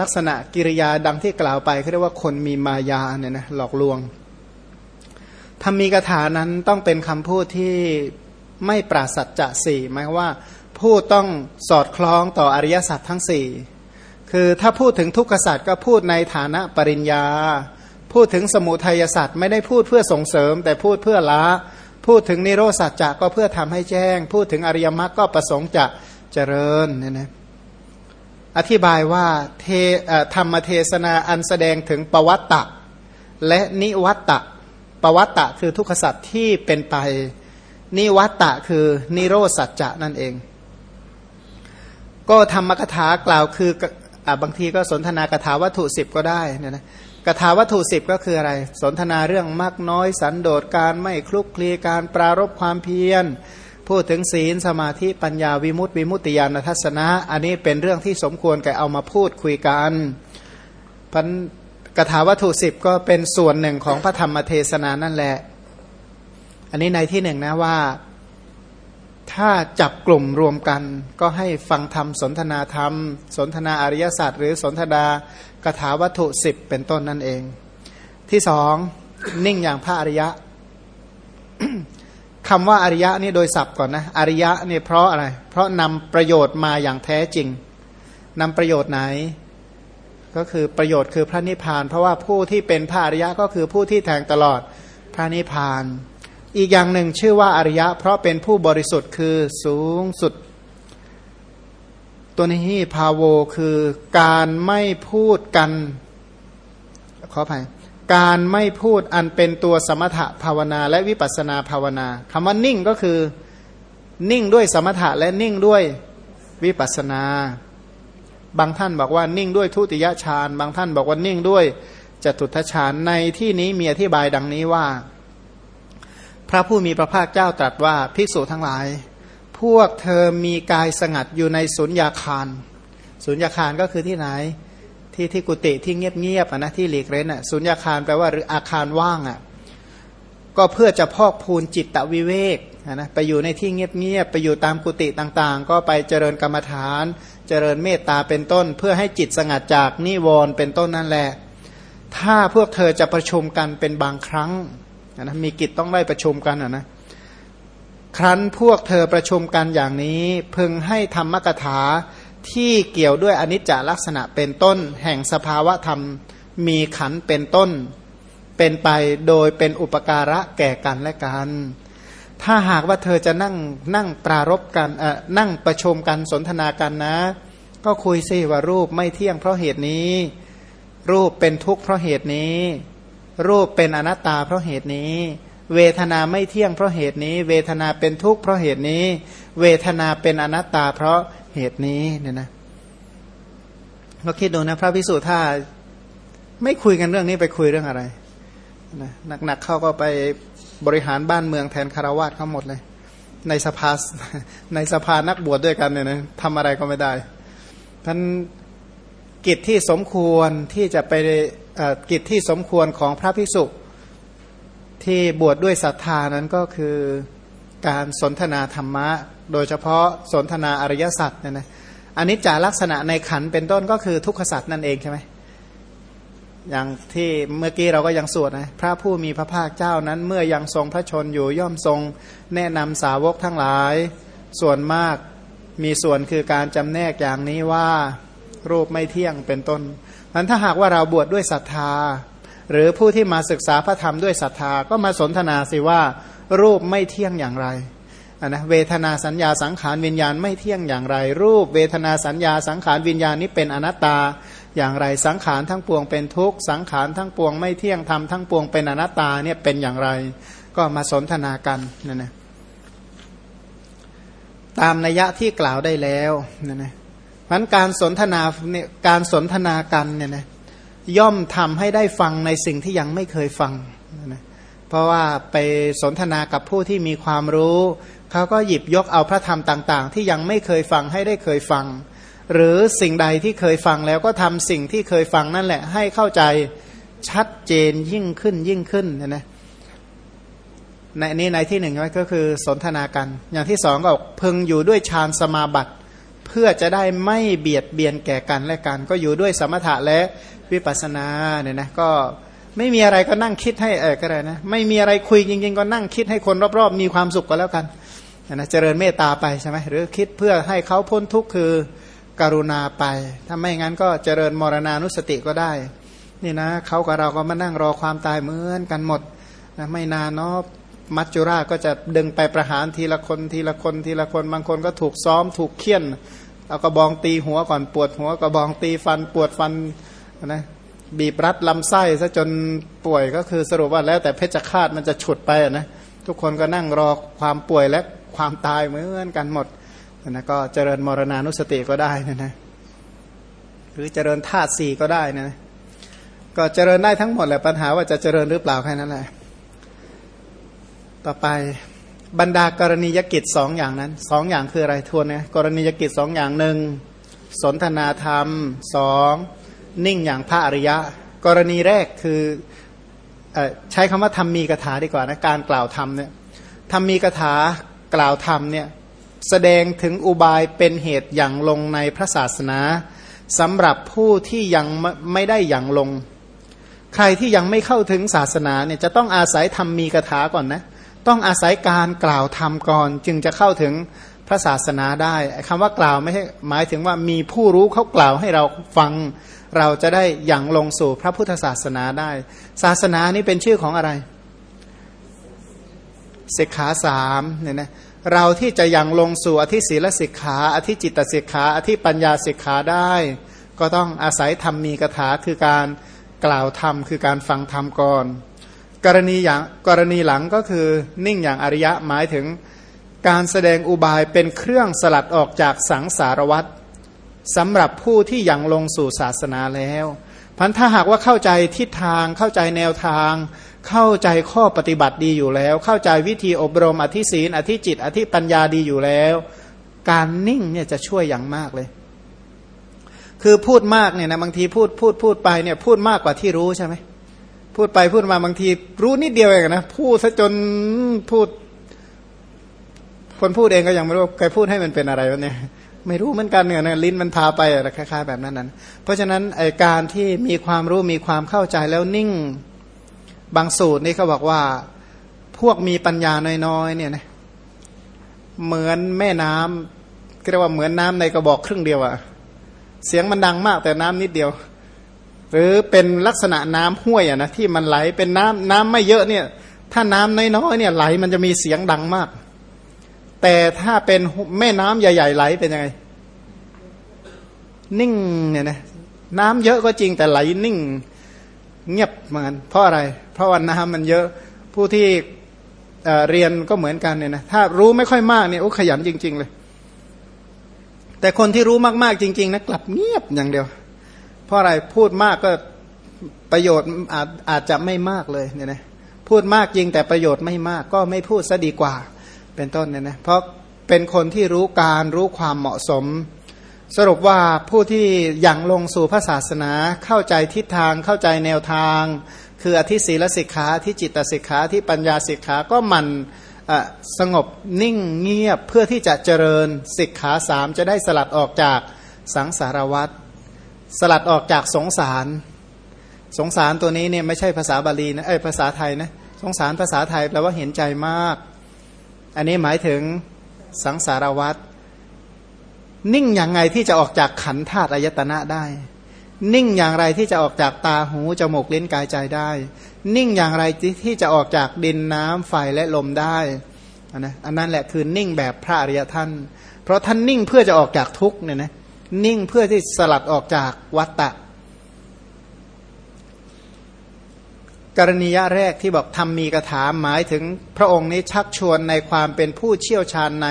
ลักษณะกิริยาดังที่กล่าวไปเขาเรียกว่าคนมีมายาเนี่ยนะหลอกลวง ทำมีกถานั้นต้องเป็นคำพูดที่ไม่ปราศจากสี่หมายว่าพูดต้องสอดคล้องต่ออริยสัจทั้งสี่คือถ้าพูดถึงทุกขสัจก็พูดในฐานะปริญญา พูดถึงสมุทัยสตร์ไม่ได้พูดเพื่อส่งเสริม แต่พูดเพื่อละพูดถึงนิโรสัจจะก็เพื่อทำให้แจ้ง พูดถึงอริยมรรคก็ประสงค์จะเจริญเนี่ยนะอธิบายว่าเทธรรมเทศนาอันแสดงถึงปวัตตะและนิวัตตะ วัตตะคือทุกขสัจที่เป็นไป นิวัตตะคือนิโรสัจจะนั่นเอง ก็ธรรมกถากล่าวคือบางทีก็สนทนากถาวัตถุสิบก็ได้เนี่ยนะกถาวัตถุสิบก็คืออะไร สนทนาเรื่องมากน้อย สันโดษการไม่คลุกคลีการปรารบความเพียร พูดถึงศีลสมาธิปัญญาวิมุตติวิมุตติญาณทัศนะ อันนี้เป็นเรื่องที่สมควรแก่เอามาพูดคุยกันพัน กถาวัตถุสิบก็เป็นส่วนหนึ่งของพระธรรมเทศนานั่นแหละ อันนี้ในที่หนึ่งนะว่า ถ้าจับกลุ่มรวมกัน ก็ให้ฟังธรรมสนทนาธรรม สนทนาอริยศาสตร์หรือสนทนากถาวัตถุสิบเป็นต้นนั่นเอง ที่สองนิ่งอย่างพระอริยะคำว่าอริยะนี่โดยศัพท์ก่อนนะอริยะนี่เพราะอะไร เพราะนำประโยชน์มาอย่างแท้จริงนำประโยชน์ไหน ก็คือประโยชน์คือพระนิพพาน เพราะว่าผู้ที่เป็นพระอริยะก็คือผู้ที่แทงตลอดพระนิพพาน อีกอย่างหนึ่งชื่อว่าอริยะ เพราะเป็นผู้บริสุทธิ์คือสูงสุด ตัวนี้พาโวคือการไม่พูดกันขออภัยการไม่พูดอันเป็นตัวสมถะภาวนาและวิปัสนาภาวนาคำว่านิ่งก็คือนิ่งด้วยสมถะและนิ่งด้วยวิปัสนา บางท่านบอกว่านิ่งด้วยทุติยฌาน บางท่านบอกว่านิ่งด้วยจตุทฌานในที่นี้มีอธิบายดังนี้ว่า พระผู้มีพระภาคเจ้าตรัสว่าภิกษุทั้งหลาย พวกเธอมีกายสงัดอยู่ในสุญญาคารสุญญาคารก็คือที่ไหน ที่ที่กุฏิที่เงียบๆนะที่หลีกเร้นอะสุญญาคารแปลว่าหรืออาคารว่างอะ ก็เพื่อจะพอกพูนจิตตวิเวกนะไปอยู่ในที่เงียบๆไปอยู่ตามกุฏิต่างๆ ก็ไปเจริญกรรมฐาน เจริญเมตตาเป็นต้น เพื่อให้จิตสงัดจากนิวรณ์เป็นต้นนั่นแหละ ถ้าพวกเธอจะประชุมกันเป็นบางครั้งนะมีกิจต้องได้ประชุมกันนะครั้นพวกเธอประชุมกันอย่างนี้ พึงให้ธรรมกถาที่เกี่ยวด้วยอนิจจลักษณะเป็นต้น แห่งสภาวะธรรมมีขันเป็นต้น เป็นไปโดยเป็นอุปการะแก่กันและกัน ถ้าหากว่าเธอจะนั่งนั่งปรารบกันเอ่อนั่งประชุมกันสนทนากันนะ ก็คุยซิว่ารูปไม่เที่ยงเพราะเหตุนี้ รูปเป็นทุกข์เพราะเหตุนี้ รูปเป็นอนัตตาเพราะเหตุนี้ เวทนาไม่เที่ยงเพราะเหตุนี้ เวทนาเป็นทุกข์เพราะเหตุนี้ เวทนาเป็นอนัตตาเพราะเหตุนี้เนี่ยนะก็คิดดูนะพระพิสุถ้าไม่คุยกันเรื่องนี้ไปคุยเรื่องอะไร นะหนักๆเข้าก็ไปบริหารบ้านเมืองแทนคารวาสเขาหมดเลย ในสภาในสภานักบวชดด้วยกันเนี่ยนะทำอะไรก็ไม่ได้ท่านกิจที่สมควรที่จะไปกิจที่สมควรของพระภิกษุที่บวชดด้วยศรัทธานั้นก็คือการสนทนาธรรมะ โดยเฉพาะสนทนาอริยสัจเนี่ยนะอันนี้จาลักษณะในขันเป็นต้นก็คือทุกขสัจนั่นเองใช่ไหม อย่างที่เมื่อกี้เราก็ยังสวดนะพระผู้มีพระภาคเจ้านั้น เมื่อยังทรงพระชนอยู่ย่อมทรงแนะนำสาวกทั้งหลาย ส่วนมากมีส่วนคือการจำแนกอย่างนี้ว่ารูปไม่เที่ยงเป็นต้นนั้นถ้าหากว่าเราบวชดด้วยศรัทธา หรือผู้ที่มาศึกษาพระธรรมด้วยศรัทธาก็มาสนทนาสิว่า รูปไม่เที่ยงอย่างไรนะเวทนาสัญญาสังขารวิญญาณไม่เที่ยงอย่างไร รูป เวทนาสัญญาสังขารวิญญาณนี้เป็นอนัตตา อย่างไรสังขารทั้งปวงเป็นทุกข์สังขารทั้งปวงไม่เที่ยงทำทั้งปวงเป็นอนัตตาเนี่ยเป็นอย่างไรก็มาสนทนากันนั่นนะตามนัยยะที่กล่าวได้แล้วนั่นนะพันการสนทนาเนี่ยการสนทนากันเนี่ยนะย่อมทำให้ได้ฟังในสิ่งที่ยังไม่เคยฟังนะเพราะว่าไปสนทนากับผู้ที่มีความรู้ เขาก็หยิบยกเอาพระธรรมต่าง ๆ ที่ยังไม่เคยฟังให้ได้เคยฟัง หรือสิ่งใดที่เคยฟังแล้วก็ทำสิ่งที่เคยฟังนั่นแหละ ให้เข้าใจชัดเจนยิ่งขึ้นยิ่งขึ้นนะนะในนี้ในที่หนึ่งก็คือสนทนากัน อย่างที่สองก็พึงอยู่ด้วยฌานสมาบัติ เพื่อจะได้ไม่เบียดเบียนแก่กันและกัน ก็อยู่ด้วยสมถะและวิปัสสนาเนี่ยนะก็ไม่มีอะไรก็นั่งคิดให้เออก็ได้นะไม่มีอะไรคุยจริง ๆ ก็นั่งคิดให้คนรอบๆ มีความสุขก็แล้วกันนะเจริญเมตตาไปใช่ไหมหรือคิดเพื่อให้เขาพ้นทุกข์คือ กรุณาไป ถ้าไม่งั้นก็เจริญมรณานุสติก็ได้ นี่นะเขากับเราก็มานั่งรอความตายเหมือนกันหมดนะไม่นานเนาะมัจจุราชก็จะดึงไปประหารทีละคนทีละคนทีละคนบางคนก็ถูกซ้อมถูกเคี่ยนเอากระบองตีหัวก่อนปวดหัวกระบองตีฟันปวดฟันนะบีบรัดลำไส้ซะจนป่วยก็คือสรุปว่าแล้วแต่เพชฌฆาตมันจะฉุดไปนะทุกคนก็นั่งรอความป่วยและความตายเหมือนกันหมด นะก็เจริญมรณานุสติก็ได้นะนะหรือเจริญธาตุสี่ก็ได้นะก็เจริญได้ทั้งหมดแหละปัญหาว่าจะเจริญหรือเปล่าแค่นั้นแหละต่อไปบรรดากรณียกิจสองอย่างนั้นสองอย่างคืออะไรทวนเนี่ยกรณียกิจสองอย่างหนึ่งสนทนาธรรมสองนิ่งอย่างพระอริยะ กรณีแรกคือใช้คำว่าทำมีกถาดีกว่านะการกล่าวธรรมเนี่ยทำมีกถากล่าวธรรมเนี่ย แสดงถึงอุบายเป็นเหตุอย่างลงในพระศาสนาสำหรับผู้ที่ยังไม่ได้อย่างลง ใครที่ยังไม่เข้าถึงศาสนาเนี่ยจะต้องอาศัยทำมีกถาก่อนนะ ต้องอาศัยการกล่าวธรรมก่อน จึงจะเข้าถึงพระศาสนาได้คำว่ากล่าวไม่ใช่หมายถึงว่ามีผู้รู้เขากล่าวให้เราฟัง เราจะได้อย่างลงสู่พระพุทธศาสนาได้ ศาสนานี้เป็นชื่อของอะไรสิกขาสามเนี่ยนะ เราที่จะยังลงสู่อธิศีลสิกขาอธิจิตสิกขาอธิปัญญาสิกขาได้ ก็ต้องอาศัยธรรมมีกถาคือการกล่าวธรรมคือการฟังธรรมก่อน กรณีอย่างกรณีหลังก็คือนิ่งอย่างอริยะหมายถึงการแสดงอุบายเป็นเครื่องสลัดออกจากสังสารวัฏสำหรับผู้ที่ยังลงสู่ศาสนาแล้วพันถ้าหากว่าเข้าใจทิศทางเข้าใจแนวทาง เข้าใจข้อปฏิบัติดีอยู่แล้ว เข้าใจวิธีอบรมอธิศีนอธิจิต อธิปัญญาดีอยู่แล้ว การนิ่งเนี่ยจะช่วยอย่างมากเลย คือพูดมากเนี่ยนะบางทีพูดพูดพูดไปเนี่ยพูดมากกว่าที่รู้ใช่ไหมพูดไปพูดมาบางทีรู้นิดเดียวเองนะพูดซะจนพูด คนพูดเองก็ยังไม่รู้ใครพูดให้มันเป็นอะไรวะเนี่ยไม่รู้เหมือนกันเนี่ยนะลิ้นมันพาไปอะไรคล้ายๆแบบนั้นนั้นเพราะฉะนั้นไอการที่มีความรู้มีความเข้าใจแล้วนิ่ง บางสูตรนี่เขาบอกว่าพวกมีปัญญาน้อยๆเนี่ยนะเหมือนแม่น้ำเรียกว่าเหมือนน้ำในกระบอกครึ่งเดียวอะเสียงมันดังมากแต่น้ำนิดเดียว หรือเป็นลักษณะน้ำห้วยอะนะที่มันไหลเป็นน้ำน้ำไม่เยอะเนี่ย ถ้าน้ำน้อยๆเนี่ยไหลมันจะมีเสียงดังมาก แต่ถ้าเป็นแม่น้ำใหญ่ ๆ ไหลเป็นยังไง นิ่งเนี่ยนะน้ำเยอะก็จริงแต่ไหลนิ่ง เงียบเหมือนเพราะอะไร เพราะว่าน้ำมันเยอะผู้ที่เเรียนก็เหมือนกันเนี่ยนะถ้ารู้ไม่ค่อยมากเนี่ยโอ้ขยันจริง ๆ เลย แต่คนที่รู้มากๆจริง ๆนะกลับเงียบอย่างเดียว เพราะอะไรพูดมากก็ประโยชน์อาจอาจจะไม่มากเลยเนี่ยนะพูดมากจริงแต่ประโยชน์ไม่มากก็ไม่พูดซะดีกว่า เป็นต้นเนี่ยนะเพราะเป็นคนที่รู้การรู้ความเหมาะสม สรุปว่าผู้ที่ยังลงสู่พระศาสนาเข้าใจทิศทางเข้าใจแนวทาง คืออธิศีลสิกขาที่จิตสิกขาที่ปัญญาสิกขาก็มันสงบนิ่งเงียบเพื่อที่จะเจริญสิกขาสามจะได้สลัดออกจากสังสารวัตรสลัดออกจากสงสาร สงสารตัวนี้เนี่ยไม่ใช่ภาษาบาลีนะเอ้ภาษาไทยนะสงสารภาษาไทยแปลว่าเห็นใจมาก อันนี้หมายถึงสังสารวัตร นิ่งอย่างไงที่จะออกจากขันธาตุอายตนะได้ นิ่งอย่างไรที่จะออกจากตาหูจมูกเลิ้นกายใจได้ นิ่งอย่างไรที่จะออกจากดินน้ำไฟและลมได้นะอันนั้นแหละคือนิ่งแบบพระอริยท่าน เพราะท่านนิ่งเพื่อจะออกจากทุกเนี่ยนะนิ่งเพื่อที่สลัดออกจากวัตตะ กรณียะแรกที่บอกทำมีกระถาหมายถึงพระองค์นี้ชักชวนในความเป็นผู้เชี่ยวชาญใน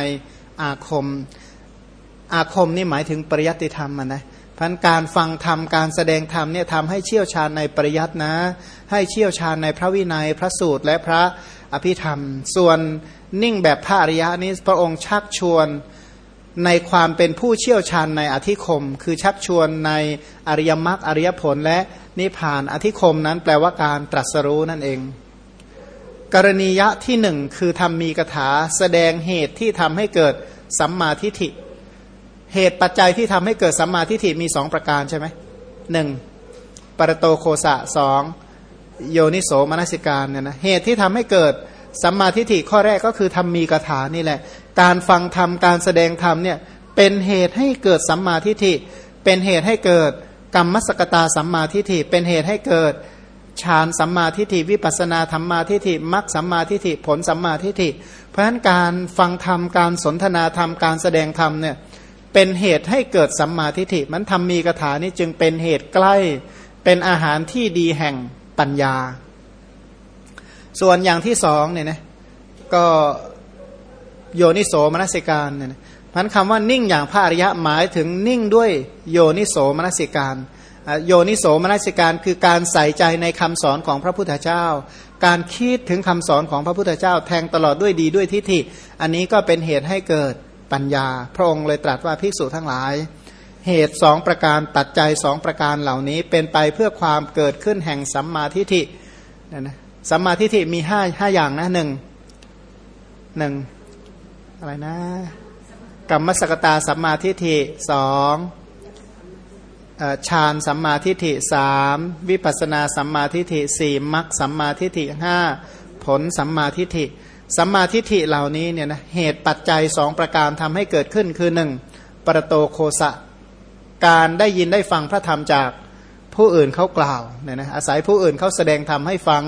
อาคม อาคมนี่หมายถึงปริยัติธรรมนะพันการฟังธรรมการแสดงธรรมเนี่ยทำให้เชี่ยวชาญในปริยัตินะ ให้เชี่ยวชาญในพระวินัยพระสูตรและพระอภิธรรม ส่วนนิ่งแบบพระอริยะนี้พระองค์ชักชวนในความเป็นผู้เชี่ยวชาญในอธิคม คือชักชวนในอริยมรรคอริยผลและนิพพานอธิคมนั้นแปลว่าการตรัสรู้นั่นเอง กรณียะที่หนึ่งคือทำมีกถาแสดงเหตุที่ทำให้เกิดสัมมาทิฏฐิ เหตุปัจจัยที่ทำให้เกิดสัมมาทิฏฐิมีสองประการใช่ไหมหนึ่งปรโตโคสะสองโยนิโสมนสิการเนี่ยนะเหตุที่ทำให้เกิดสัมมาทิฏฐิข้อแรกก็คือทำมีกถานี่แหละ การฟังธรรมการแสดงธรรมเนี่ยเป็นเหตุให้เกิดสัมมาทิฏฐิเป็นเหตุให้เกิดกรรมสกตาสัมมาทิฏฐิเป็นเหตุให้เกิดฌานสัมมาทิฏฐิวิปัสนาธรรมาทิฏฐิมรรคสัมมาทิฏฐิผลสัมมาทิฏฐิเพราะฉะนั้นการฟังธรรมการสนทนาธรรมการแสดงธรรมเนี่ย เป็นเหตุให้เกิดสัมมาทิฏฐิมันทำมีกถานี้จึงเป็นเหตุใกล้เป็นอาหารที่ดีแห่งปัญญา ส่วนอย่างที่สองเนี่ยนะก็โยนิโสมนสิการเนี่ยพันคำว่านิ่งอย่างพระอริยะหมายถึงนิ่งด้วยโยนิโสมนสิการโยนิโสมนสิการคือการใส่ใจในคำสอนของพระพุทธเจ้า การคิดถึงคำสอนของพระพุทธเจ้าแทงตลอดด้วยดีด้วยทิฏฐิ อันนี้ก็เป็นเหตุให้เกิด ปัญญา พระองค์เลยตรัสว่าภิกษุทั้งหลาย เหตุสองประการปัจจัยสองประการเหล่านี้เป็นไปเพื่อความเกิดขึ้นแห่งสัมมาทิฏฐินะสัมมาทิฏฐิมีห้าห้าอย่างนะหนึ่งหนึ่งอะไรนะกรรมสกตาสัมมาทิฏฐิสองฌานสัมมาทิฏฐิสามวิปัสนาสัมมาทิฏฐิสี่มรรคสัมมาทิฏฐิห้าผลสัมมาทิฏฐิ สัมมาทิฏฐิเหล่านี้เนี่ยนะเหตุปัจจัยสองประการทำให้เกิดขึ้นคือหนึ่งปรโตโคสะ การได้ยินได้ฟังพระธรรมจากผู้อื่นเขากล่าวเนี่ยนะอาศัยผู้อื่นเขาแสดงธรรมให้ฟัง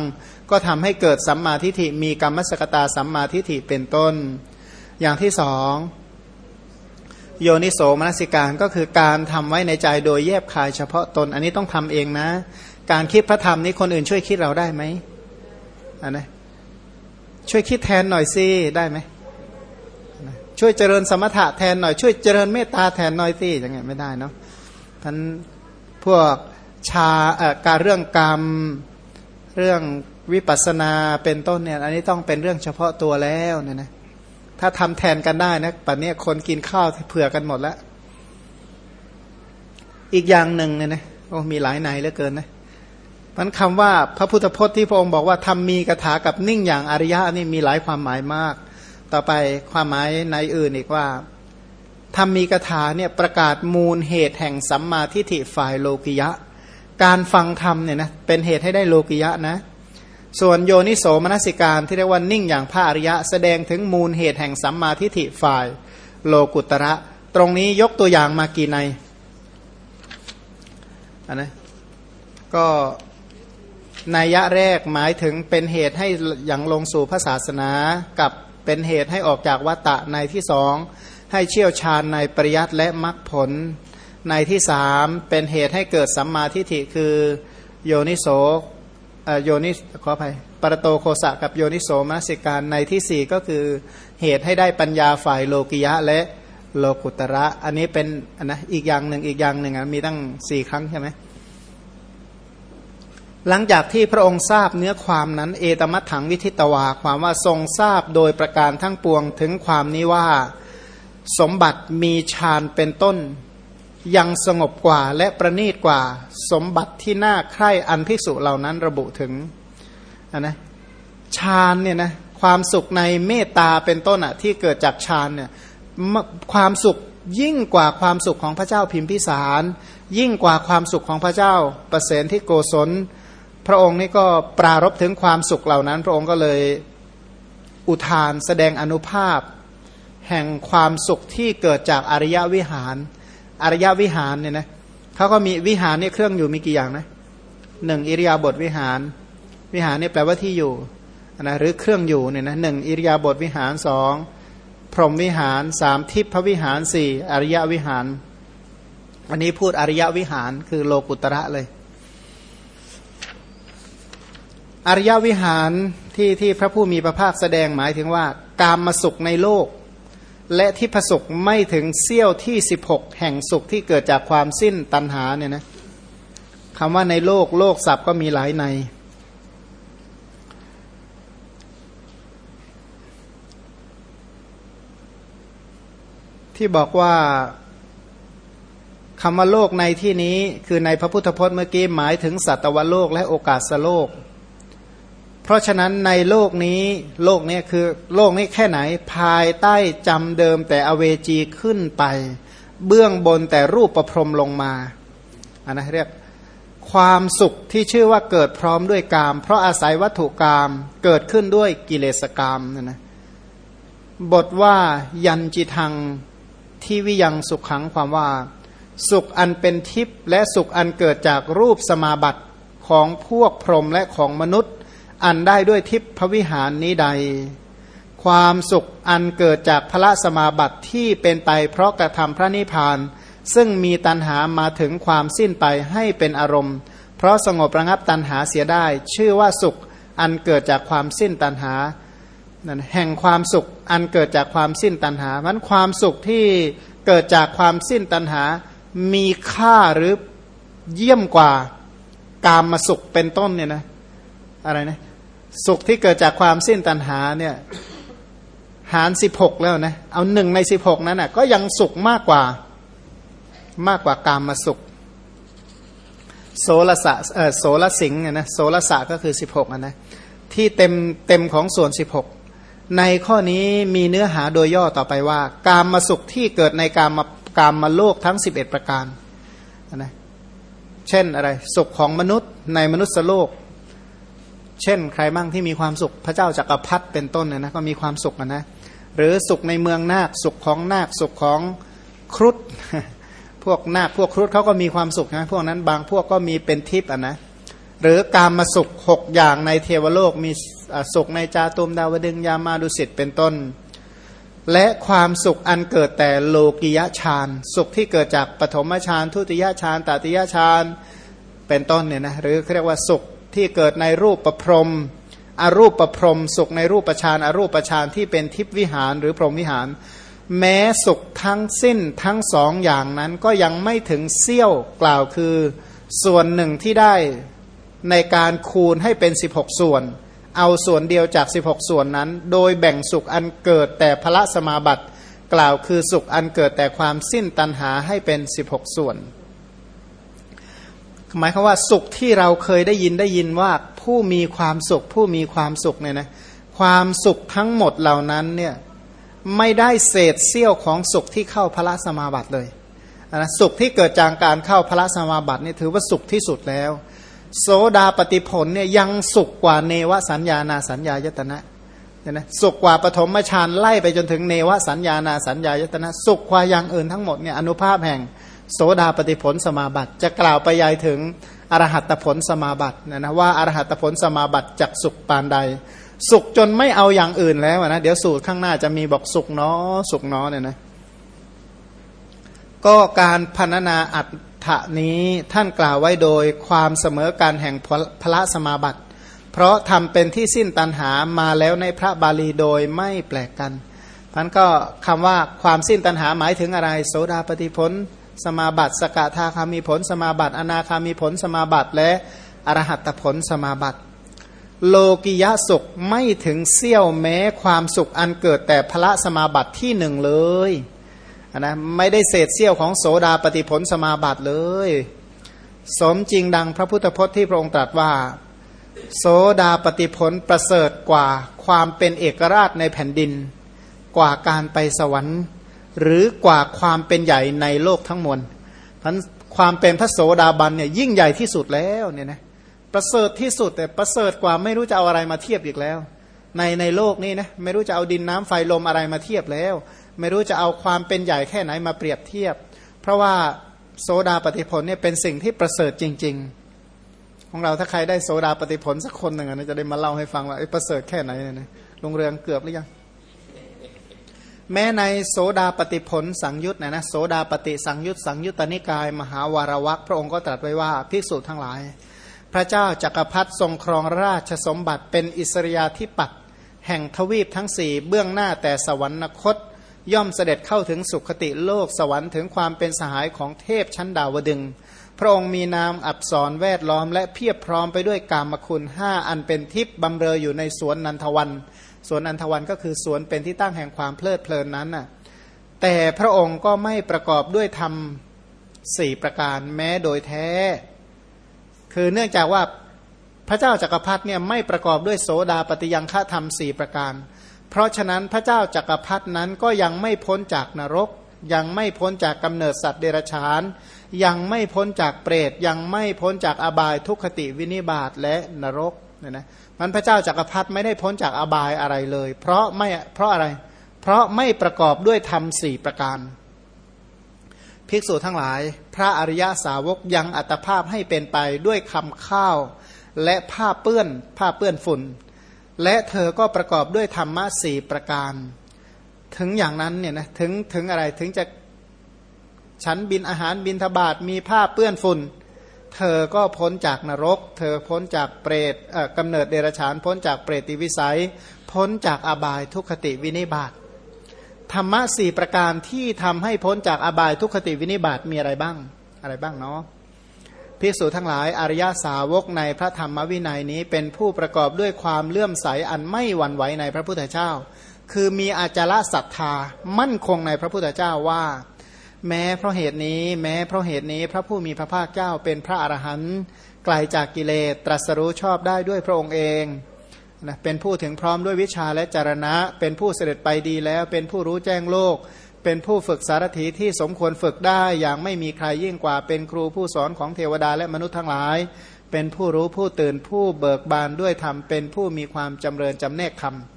ก็ทำให้เกิดสัมมาทิฏฐิมีกรรมสกตาสัมมาทิฏฐิเป็นต้น อย่างที่สองโยนิโสมนสิการก็คือการทำไว้ในใจโดยแยบคายเฉพาะตนอันนี้ต้องทำเองนะ การคิดพระธรรมนี้คนอื่นช่วยคิดเราได้ไหมอันนะ ช่วยคิดแทนหน่อยสิได้ไหมช่วยเจริญสมถะแทนหน่อยช่วยเจริญเมตตาแทนหน่อยสิยังไงไม่ได้เนาะท่านพวกชาการเรื่องกรรมเรื่องวิปัสสนาเป็นต้นเนี่ยอันนี้ต้องเป็นเรื่องเฉพาะตัวแล้วเนี่ยนะถ้าทำแทนกันได้นะปัจนี้คนกินข้าวเผื่อกันหมดแล้ว อีกอย่างหนึ่งเนี่ยนะโอ้มีหลายในเหลือเกินนะ มันคำว่าพระพุทธพจน์ที่พระองค์บอกว่าทำมีกถากับนิ่งอย่างอริยะนี่มีหลายความหมายมาก ต่อไปความหมายในอื่นอีกว่าทำมีกถาเนี่ยประกาศมูลเหตุแห่งสัมมาทิฏฐิฝ่ายโลกิยะ การฟังธรรมเนี่ยนะเป็นเหตุให้ได้โลกิยะนะ ส่วนโยนิโสมนสิการที่เรียกว่านิ่งอย่างพระอริยะ แสดงถึงมูลเหตุแห่งสัมมาทิฏฐิฝ่ายโลกุตระ ตรงนี้ยกตัวอย่างมากี่ในอันนะก็ นัยยะแรกหมายถึงเป็นเหตุให้อย่างลงสู่พระศาสนากับเป็นเหตุให้ออกจากวัตตะในที่สองให้เชี่ยวชาญในปริยัติและมรรคผล ในที่สามเป็นเหตุให้เกิดสัมมาทิฏฐิคือโยนิโสโยนิขออภัยปรโตโคสะกับโยนิโสมนสิการในที่สี่ก็คือเหตุให้ได้ปัญญาฝ่ายโลกิยะและโลกุตระ อันนี้เป็นอันนะอีกอย่างหนึ่งอีกอย่างหนึ่งมีตั้งสี่ครั้งใช่ไหม หลังจากที่พระองค์ทราบเนื้อความนั้น เอตมัตถังวิทิตวา ความว่าทรงทราบโดยประการทั้งปวงถึงความนี้ว่า สมบัติมีฌานเป็นต้น ยังสงบกว่าและประณีตกว่า สมบัติที่น่าใคร่อันภิกษุเหล่านั้นระบุถึงนนะฌานเนี่ยนะความสุขในเมตตาเป็นต้นอะที่เกิดจากฌานเนี่ยความสุขยิ่งกว่าความสุขของพระเจ้าพิมพิสาร ยิ่งกว่าความสุขของพระเจ้า ประเสนที่โกศล พระองค์นี่ก็ปรารบถึงความสุขเหล่านั้น พระองค์ก็เลยอุทานแสดงอนุภาพ แห่งความสุขที่เกิดจากอริยวิหาร อริยวิหารเนี่ยนะเขาก็มีวิหารเนี่ยเครื่องอยู่มีกี่อย่างนะหนึ่งอิริยาบถวิหาร วิหารเนี่ยแปลว่าที่อยู่นะหรือเครื่องอยู่เนี่ยนะหนึ่งอิริยาบถวิหารสองพรหมวิหารสามทิพวิหารสี่อริยวิหาร อันนี้พูดอริยวิหารคือโลกุตระเลย อริยวิหารที่ที่พระผู้มีพระภาคแสดงหมายถึงว่า การมาสุขในโลก และที่ผสุขไม่ถึงเสี้ยวที่ 16 แห่งสุขที่เกิดจากความสิ้นตัณหาเนี่ยนะคำว่าในโลกโลกศัพท์ก็มีหลายใน ที่บอกว่าคำว่าโลกในที่นี้คือในพระพุทธพจน์เมื่อกี้หมายถึงสัตวโลกและโอกาสโลก เพราะฉะนั้นในโลกนี้โลกนี้คือโลกนี้แค่ไหนภายใต้จำเดิมแต่อเวจีขึ้นไป เบื้องบนแต่รูปประพรมลงมาอันนะเรียกความสุขที่ชื่อว่าเกิดพร้อมด้วยกาม เพราะอาศัยวัตถุกรรมเกิดขึ้นด้วยกิเลสกรรมนะนะบทว่ายันจิทังที่วิยังสุขขังความว่า สุขอันเป็นทิพย์และสุขอันเกิดจากรูปสมาบัติของพวกพรหมและของมนุษย์ อันได้ด้วยทิพวิหารนี้ใด ความสุขอันเกิดจากพระสมาบัติที่เป็นไปเพราะกระทำพระนิพพาน ซึ่งมีตันหามาถึงความสิ้นไปให้เป็นอารมณ์ เพราะสงบระงับตันหาเสียได้ ชื่อว่าสุขอันเกิดจากความสิ้นตันหานั่นแห่งความสุขอันเกิดจากความสิ้นตันหา มันความสุขที่เกิดจากความสิ้นตันหา มีค่าหรือเยี่ยมกว่ากามมาสุขเป็นต้นเนี่ยนะอะไรนะ สุขที่เกิดจากความสิ้นตัณหาเนี่ยหารสิบหกแล้วนะ เอาหนึ่งในสิบหกนั้นนะ่ะก็ยังสุขมากกว่ามากกว่ากามมาสุข โสรสะเออโสรสิงนะโสรสะก็คือสิบหกนะที่เต็มเต็มของส่วนสิบหกในข้อนี้มีเนื้อหาโดยย่อต่อไปว่า กามมาสุขที่เกิดในกามมากามมาโลกทั้งสิบเอ็ดประการนะเช่นอะไร สุขของมนุษย์ในมนุษย์โลก เช่น ใครบ้างที่มีความสุขพระเจ้าจักรพรรดิเป็นต้นเนี่ยนะก็มีความสุขนะหรือสุขในเมืองนาคสุขของนาคสุขของครุฑพวกนาคพวกครุฑเขาก็มีความสุขนะพวกนั้นบางพวกก็มีเป็นทิพย์อะนะหรือการมาสุขหกอย่างในเทวโลกมีสุขในจาตุมดาวดึงยามาดุสิตเป็นต้น และความสุขอันเกิดแต่โลกิยฌานสุขที่เกิดจากปฐมฌานทุติยฌานตติยฌานเป็นต้นเนี่ยนะหรือเรียกว่าสุข ที่เกิดในรูปประพรมอรูปประพรมสุขในรูปประชานอรูปประชานที่เป็นทิพวิหารหรือพรหมวิหาร แม้สุขทั้งสิ้นทั้งสองอย่างนั้นก็ยังไม่ถึงเสี้ยวกล่าวคือ ส่วนหนึ่งที่ได้ในการคูณให้เป็น 16 ส่วน เอาส่วนเดียวจาก 16 ส่วนนั้น โดยแบ่งสุขอันเกิดแต่พระสมาบัติ กล่าวคือสุขอันเกิดแต่ความสิ้นตันหาให้เป็น 16 ส่วน หมายความว่าสุขที่เราเคยได้ยินได้ยินว่าผู้มีความสุข ผู้มีความสุขเนี่ยนะความสุขทั้งหมดเหล่านั้นเนี่ยไม่ได้เศษเสี้ยวของสุขที่เข้าพระสมาบัติเลยนะสุขที่เกิดจากการเข้าพระสมาบัตินี่ถือว่าสุขที่สุดแล้ว โสดาปฏิผลเนี่ยยังสุขกว่าเนวสัญญานาสัญญายตนะเนี่ยนะสุขกว่าปฐมฌานไล่ไปจนถึงเนวสัญญานาสัญญายตนะ สุขกว่าอย่างอื่นทั้งหมดเนี่ยอนุภาพแห่ง โสดาปฏิผลสมาบัติ จะกล่าวไปยายถึงอรหัตผลสมาบัตินะนะว่าอรหัตผลสมาบัติจากสุขปานใด สุขจนไม่เอาอย่างอื่นแล้วนะเดี๋ยวสูตรข้างหน้าจะมีบอกสุขเนาะสุขเนาะเนี่ยนะก็การพันนาอัตถะนี้ท่านกล่าวไว้โดยความเสมอการแห่งพระสมาบัติ เพราะทำเป็นที่สิ้นตันหามาแล้วในพระบาลีโดยไม่แปลกกันพันก็คำว่าความสิ้นตันหาหมายถึงอะไร โสดาปฏิพล สมาบัติ สกทาคามีผล สมาบัติ อนาคามีผล สมาบัติ และอรหัตผลสมาบัติ โลกิยะสุขไม่ถึงเสี้ยวแม้ความสุขอันเกิดแต่พระสมาบัติที่หนึ่งเลยนะไม่ได้เศษเสี้ยวของโสดาปฏิผลสมาบัติเลย สมจริงดังพระพุทธพจน์ที่พระองค์ตรัสว่า โสดาปฏิผลประเสริฐกว่าความเป็นเอกราชในแผ่นดิน กว่าการไปสวรรค์ หรือกว่าความเป็นใหญ่ในโลกทั้งมวลพันความเป็นพระโสดาบันเนี่ยยิ่งใหญ่ที่สุดแล้วเนี่ยนะประเสริฐที่สุดแต่ประเสริฐกว่าไม่รู้จะเอาอะไรมาเทียบอีกแล้ว ในในโลกนี้นะไม่รู้จะเอาดินน้ำไฟลมอะไรมาเทียบแล้ว ไม่รู้จะเอาความเป็นใหญ่แค่ไหนมาเปรียบเทียบ เพราะว่าโสดาปฏิผลเนี่ยเป็นสิ่งที่ประเสริฐจริง ๆ ของเราถ้าใครได้โสดาปฏิผลสักคนหนึ่งนะจะได้มาเล่าให้ฟังว่าประเสริฐแค่ไหนเนี่ยลงเรืองเกือบหรือยัง แม้ในโสดาปฏิผลสังยุตนะนะโสดาปฏิสังยุตสังยุตตนิกาย มหาวารวักพระองค์ก็ตรัสไว้ว่าภิกษุทั้งหลาย พระเจ้าจักรพรรดิทรงครองราชสมบัติเป็นอิสริยาธิปัตย์แห่งทวีปทั้งสี่เบื้องหน้าแต่สวรรคต ย่อมเสด็จเข้าถึงสุขติโลกสวรรค์ถึงความเป็นสหายของเทพชั้นดาวดึง พระองค์มีนามอับสรแวดล้อมและเพียบพร้อมไปด้วยกามคุณห้าอันเป็นทิพย์บำเรออยู่ในสวนนันทวัน สวนนันทวันก็คือสวนเป็นที่ตั้งแห่งความเพลิดเพลินนั้นน่ะแต่พระองค์ก็ไม่ประกอบด้วยธรรมสี่ประการแม้โดยแท้ คือเนื่องจากว่าพระเจ้าจากักรพรรดิเนี่ยไม่ประกอบด้วยโสดาปฏิยังฆธรรมสี่ประการ เพราะฉะนั้นพระเจ้าจักรพรรดินั้นก็ยังไม่พ้นจากนรก ยังไม่พ้นจากกำเนิดสัตว์เดรัจฉาน ยังไม่พ้นจากเปรตยังไม่พ้นจากอบายทุกขติวินิบาตและนรก เนี่ยนะมันพระเจ้าจักรพรรดิไม่ได้พ้นจากอบายอะไรเลย เพราะไม่เพราะอะไร เพราะไม่ประกอบด้วยธรรมสี่ประการ ภิกษุทั้งหลาย พระอริยาสาวกยังอัตภาพให้เป็นไปด้วยคำข้าว และผ้าเปื้อนผ้าเปื้อนฝุ่น และเธอก็ประกอบด้วยธรรมะสี่ประการ ถึงอย่างนั้นเนี่ยนะถึงถึงอะไรถึงจะฉันบินอาหารบินทบาทมีผ้าเปื้อนฝุ่น เธอก็พ้นจากนรก เธอพ้นจากเปรตกำเนิดเดรัจฉาน พ้นจากเปรติวิสัย พ้นจากอบายทุกขติวินิบาตธรรมะสี่ประการที่ทำให้พ้นจากอบายทุกขติวินิบาตมีอะไรบ้าง อะไรบ้างเนาะภิกษุทั้งหลายอริยสาวกในพระธรรมวินัยนี้เป็นผู้ประกอบด้วยความเลื่อมใสอันไม่หวั่นไหวในพระพุทธเจ้า คือมีอาจาระศรัทธามั่นคงในพระพุทธเจ้าว่า แม้เพราะเหตุนี้ แม้เพราะเหตุนี้พระผู้มีพระภาคเจ้าเป็นพระอรหันต์ไกลาจากกิเลสตรัสรู้ชอบได้ด้วยพระองค์เองนะเป็นผู้ถึงพร้อมด้วยวิชาและจารณะ เป็นผู้เสด็จไปดีแล้ว เป็นผู้รู้แจ้งโลก เป็นผู้ฝึกสารถีที่สมควรฝึกได้อย่างไม่มีใครยิ่งกว่าเป็นครูผู้สอนของเทวดาและมนุษย์ทั้งหลาย เป็นผู้รู้ผู้ตื่นผู้เบิกบานด้วยธรรมเป็นผู้มีความจำเริญจำแนกคำ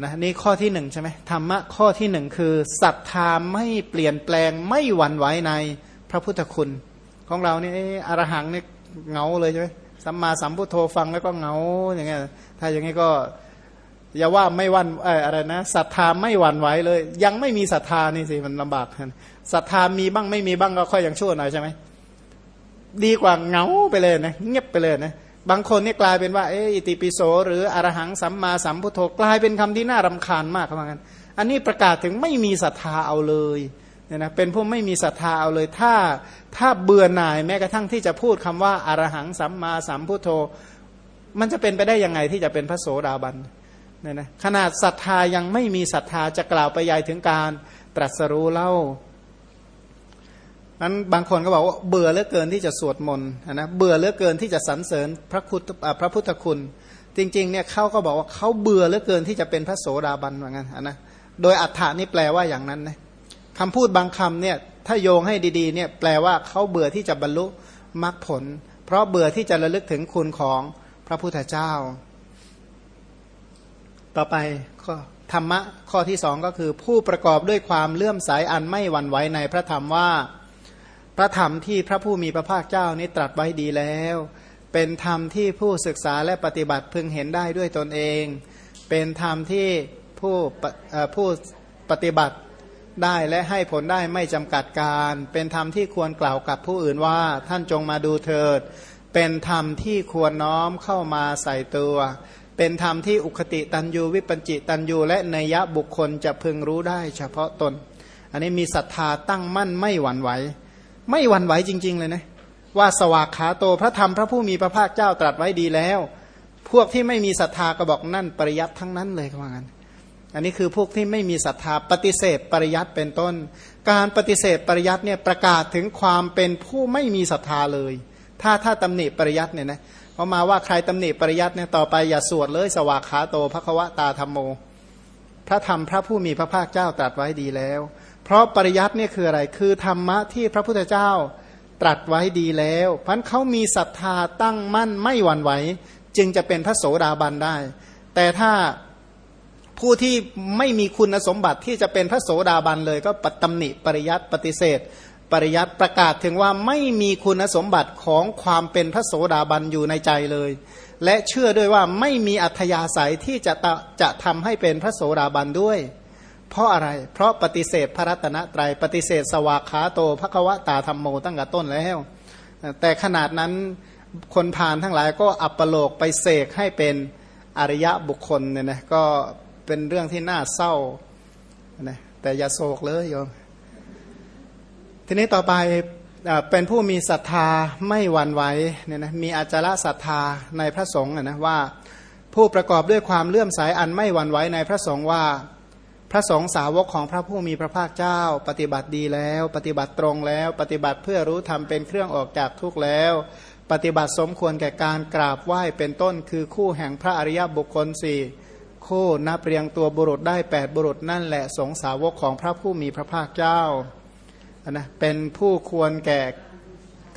นะนี่ข้อที่หนึ่งใช่ไหมธรรมะข้อที่หนึ่งคือศรัทธาไม่เปลี่ยนแปลงไม่หวั่นไหวในพระพุทธคุณ ของเราเนี่ยอรหังเนี่ยเงาเลยใช่ไหมสัมมาสัมพุทโธฟังแล้วก็เงาอย่างเงี้ยถ้าอย่างงี้ก็อย่าว่าไม่วันเอออะไรนะศรัทธาไม่หวั่นไหวเลย ยังไม่มีศรัทธานี่สิมันลำบากศรัทธามีบ้างไม่มีบ้างก็ค่อยยังชั่วหน่อยใช่ไหมดีกว่าเงาไปเลยนะเงียบไปเลยนะ บางคนนี่กลายเป็นว่าเอออิติปิโสหรืออรหังสัมมาสัมพุทโธกลายเป็นคำที่น่ารำคาญมากเขาบอกกันอันนี้ประกาศถึงไม่มีศรัทธาเอาเลยเนี่ยนะเป็นผู้ไม่มีศรัทธาเอาเลย ถ้าถ้าเบื่อหน่ายแม้กระทั่งที่จะพูดคำว่าอารหังสัมมาสัมพุทโธ มันจะเป็นไปได้ยังไงที่จะเป็นพระโสดาบันเนี่ยนะขนาดศรัทธายังไม่มีศรัทธาจะกล่าวไปยายถึงการตรัสรู้เล่า นั้นบางคนก็บอกว่าเบื่อเหลือเกินที่จะสวดมนต์นะเบื่อเหลือเกินที่จะสรรเสริญพระคุณพระพุทธคุณ จริงๆเนี่ยเขาก็บอกว่าเขาเบื่อเหลือเกินที่จะเป็นพระโสดาบันเหมือนกันนะโดยอัฏฐานี่แปลว่าอย่างนั้นนะคำพูดบางคำเนี่ยถ้าโยงให้ดีๆเนี่ยแปลว่าเขาเบื่อที่จะบรรลุมรรคผล เพราะเบื่อที่จะระลึกถึงคุณของพระพุทธเจ้า ต่อไปข้อธรรมะข้อที่สองก็คือผู้ประกอบด้วยความเลื่อมใสอันไม่หวั่นไหวในพระธรรมว่า พระธรรมที่พระผู้มีพระภาคเจ้านี้ตรัสไว้ดีแล้ว เป็นธรรมที่ผู้ศึกษาและปฏิบัติพึงเห็นได้ด้วยตนเอง เป็นธรรมที่ผู้ผู้ปฏิบัติได้และให้ผลได้ไม่จำกัดการ เป็นธรรมที่ควรกล่าวกับผู้อื่นว่าท่านจงมาดูเถิด เป็นธรรมที่ควรน้อมเข้ามาใส่ตัว เป็นธรรมที่อุคติตันยูวิปัญจิตันยูและเนยยะบุคคลจะพึงรู้ได้เฉพาะตน อันนี้มีศรัทธาตั้งมั่นไม่หวั่นไหว ไม่หวั่นไหวจริง ๆ เลยนะว่าสวากขาโตพระธรรมพระผู้มีพระภาคเจ้าตรัสไว้ดีแล้ว พวกที่ไม่มีศรัทธาก็บอกนั่นปริยัติทั้งนั้นเลยว่างั้นอันนี้คือพวกที่ไม่มีศรัทธาปฏิเสธปริยัติเป็นต้น การปฏิเสธปริยัติเนี่ยประกาศถึงความเป็นผู้ไม่มีศรัทธาเลย ถ้าถ้าตำหนิปริยัติเนี่ยนะพอมาว่าใครตำหนิปริยัติเนี่ยต่อไปอย่าสวดเลย สวากขาโตพระควตาธรรมโม พระธรรมพระผู้มีพระภาคเจ้าตรัสไว้ดีแล้ว เพราะปริยัติเนี่ยคืออะไร คือธรรมะที่พระพุทธเจ้าตรัสไว้ดีแล้วพันเขามีศรัทธาตั้งมั่นไม่หวั่นไหว จึงจะเป็นพระโสดาบันได้ แต่ถ้าผู้ที่ไม่มีคุณสมบัติที่จะเป็นพระโสดาบันเลย ก็ปตำหนิปริยัติปฏิเสธ ปริยัติประกาศถึงว่าไม่มีคุณสมบัติของความเป็นพระโสดาบันอยู่ในใจเลย และเชื่อด้วยว่าไม่มีอัธยาศัยที่จะจะทำให้เป็นพระโสดาบันด้วย เพราะอะไร เพราะปฏิเสธพระรัตนตรยัยปฏิเสธสวากขาโตพระควตาธรรมโมตั้งแต่ต้นแล้ว แต่ขนาดนั้นคนผ่านทั้งหลายก็อัปโลกไปเสกให้เป็นอริยะบุคคลเนี่ยนะก็เป็นเรื่องที่น่าเศร้านะแต่อย่าโศกเลยโยม ทีนี้ต่อไปเป็นผู้มีศรัทธาไม่หวั่นไหวเนี่ยนะมีอาจาระศรัทธาในพระสงฆ์นะว่า ผู้ประกอบด้วยความเลื่อมใสอันไม่หวั่นไหวในพระสงฆ์ว่า พระสงฆ์สาวกของพระผู้มีพระภาคเจ้า ปฏิบัติดีแล้ว ปฏิบัติตรงแล้ว ปฏิบัติเพื่อรู้ธรรมเป็นเครื่องออกจากทุกข์แล้ว ปฏิบัติสมควรแก่การกราบไหว้เป็นต้น คือคู่แห่งพระอริยบุคคลสี่คู่นับเรียงตัวบุรุษได้แปดบุรุษนั่นแหละสงสาวกของพระผู้มีพระภาคเจ้านะเป็นผู้ควรแก่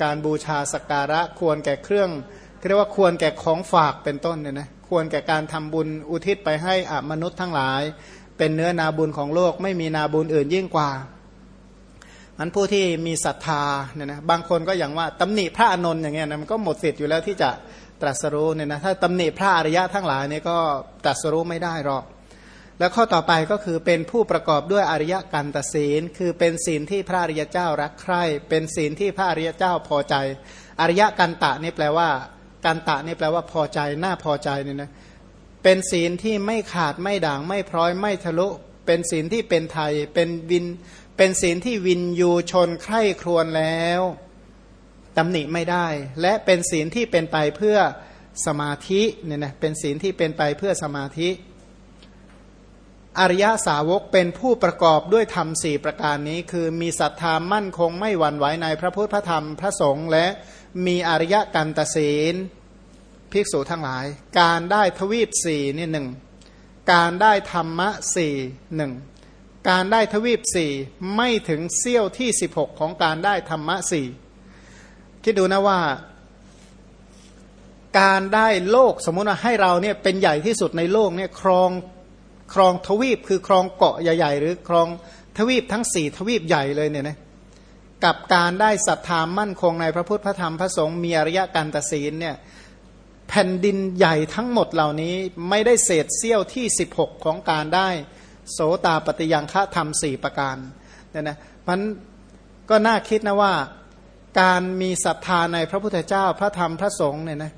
การบูชาสักการะควรแก่เครื่องเรียกว่าควรแก่ของฝากเป็นต้นเนี่ยนะควรแก่การทำบุญอุทิศไปให้อมนุษย์ทั้งหลาย เป็นเนื้อนาบุญของโลก ไม่มีนาบุญอื่นยิ่งกว่ามันผู้ที่มีศรัทธาเนี่ยนะบางคนก็อย่างว่าตำหนิพระอนนท์อย่างเงี้ยนะมันก็หมดสิทธิ์อยู่แล้วที่จะตรัสรู้เนี่ยนะถ้าตำหนิพระอริยะทั้งหลายเนี่ยก็ตรัสรู้ไม่ได้หรอก แล้วข้อต่อไปก็คือเป็นผู้ประกอบด้วยอริยกันตศีล คือเป็นศีลที่พระอริยเจ้ารักใคร่เป็นศีลที่พระอริยเจ้าพอใจ อริยกันตะนี่แปลว่า กันตะนี่แปลว่าพอใจน่าพอใจเนี่ยนะเเป็นศีลที่ไม่ขาดไม่ด่างไม่พร้อยไม่ทะลุ เป็นศีลที่เป็นไทย เป็นวิน เป็นศีลที่วินยูชนใคร่ครวญแล้วตำหนิไม่ได้ และเป็นศีลที่เป็นไปเพื่อสมาธิเนี่ยนะเป็นศีลที่เป็นไปเพื่อสมาธิ อริยสาวกเป็นผู้ประกอบด้วยธรรมสี่ประการนี้ คือมีศรัทธามั่นคงไม่หวั่นไหวในพระพุทธพระธรรมพระสงฆ์และมีอริยกันตศีล ภิกษุทั้งหลาย การได้ทวีปสี่นี่หนึ่งการได้ธรรมะสี่หนึ่งการได้ทวีปสี่ไม่ถึงเซี่ยวที่สิบหกของการได้ธรรมะสี่คิดดูนะว่า การได้โลกสมมุติว่าให้เราเนี่ยเป็นใหญ่ที่สุดในโลกเนี่ยครองครองทวีปคือครองเกาะใหญ่ ๆ หรือครองทวีปทั้งสี่ทวีปใหญ่เลยเนี่ยนะกับการได้ศรัทธามั่นคงในพระพุทธพระธรรมพระสงฆ์มีอริยการตศีลเนี่ย แผ่นดินใหญ่ทั้งหมดเหล่านี้ไม่ได้เศษเสี้ยวที่ 16 ของการได้ โสตาปฏิยังฆะธรรมสี่ประการเนี่ยนะมันก็น่าคิดนะว่าการมีศรัทธาในพระพุทธเจ้าพระธรรมพระสงฆ์เนี่ยนะ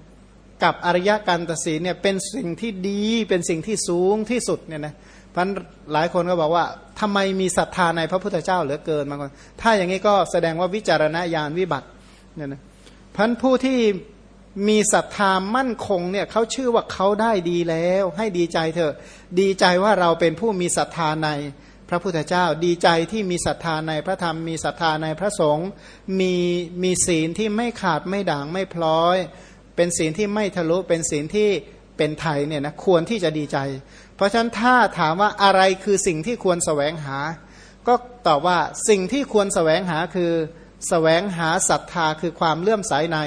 กับอริยการตศีเนี่ยเป็นสิ่งที่ดีเป็นสิ่งที่สูงที่สุดเนี่ยนะพันหลายคนก็บอกว่าทำไมมีศรัทธาในพระพุทธเจ้าเหลือเกินมาก่อนถ้าอย่างนี้ก็แสดงว่าวิจารณญาณวิบัติเนี่ยนะพันผู้ที่ มีศรัทธามั่นคงเนี่ยเขาชื่อว่าเขาได้ดีแล้ว ให้ดีใจเถอะ ดีใจว่าเราเป็นผู้มีศรัทธาในพระพุทธเจ้า ดีใจที่มีศรัทธาในพระธรรมมีศรัทธาในพระสงฆ์มีมีศีลที่ไม่ขาดไม่ด่างไม่พลอย เป็นศีลที่ไม่ทะลุเป็นศีลที่เป็นไทยเนี่ยนะควรที่จะดีใจ เพราะฉะนั้นถ้าถามว่าอะไรคือสิ่งที่ควรแสวงหา ก็ตอบว่าสิ่งที่ควรแสวงหาคือแสวงหาศรัทธาคือความเลื่อมใสใน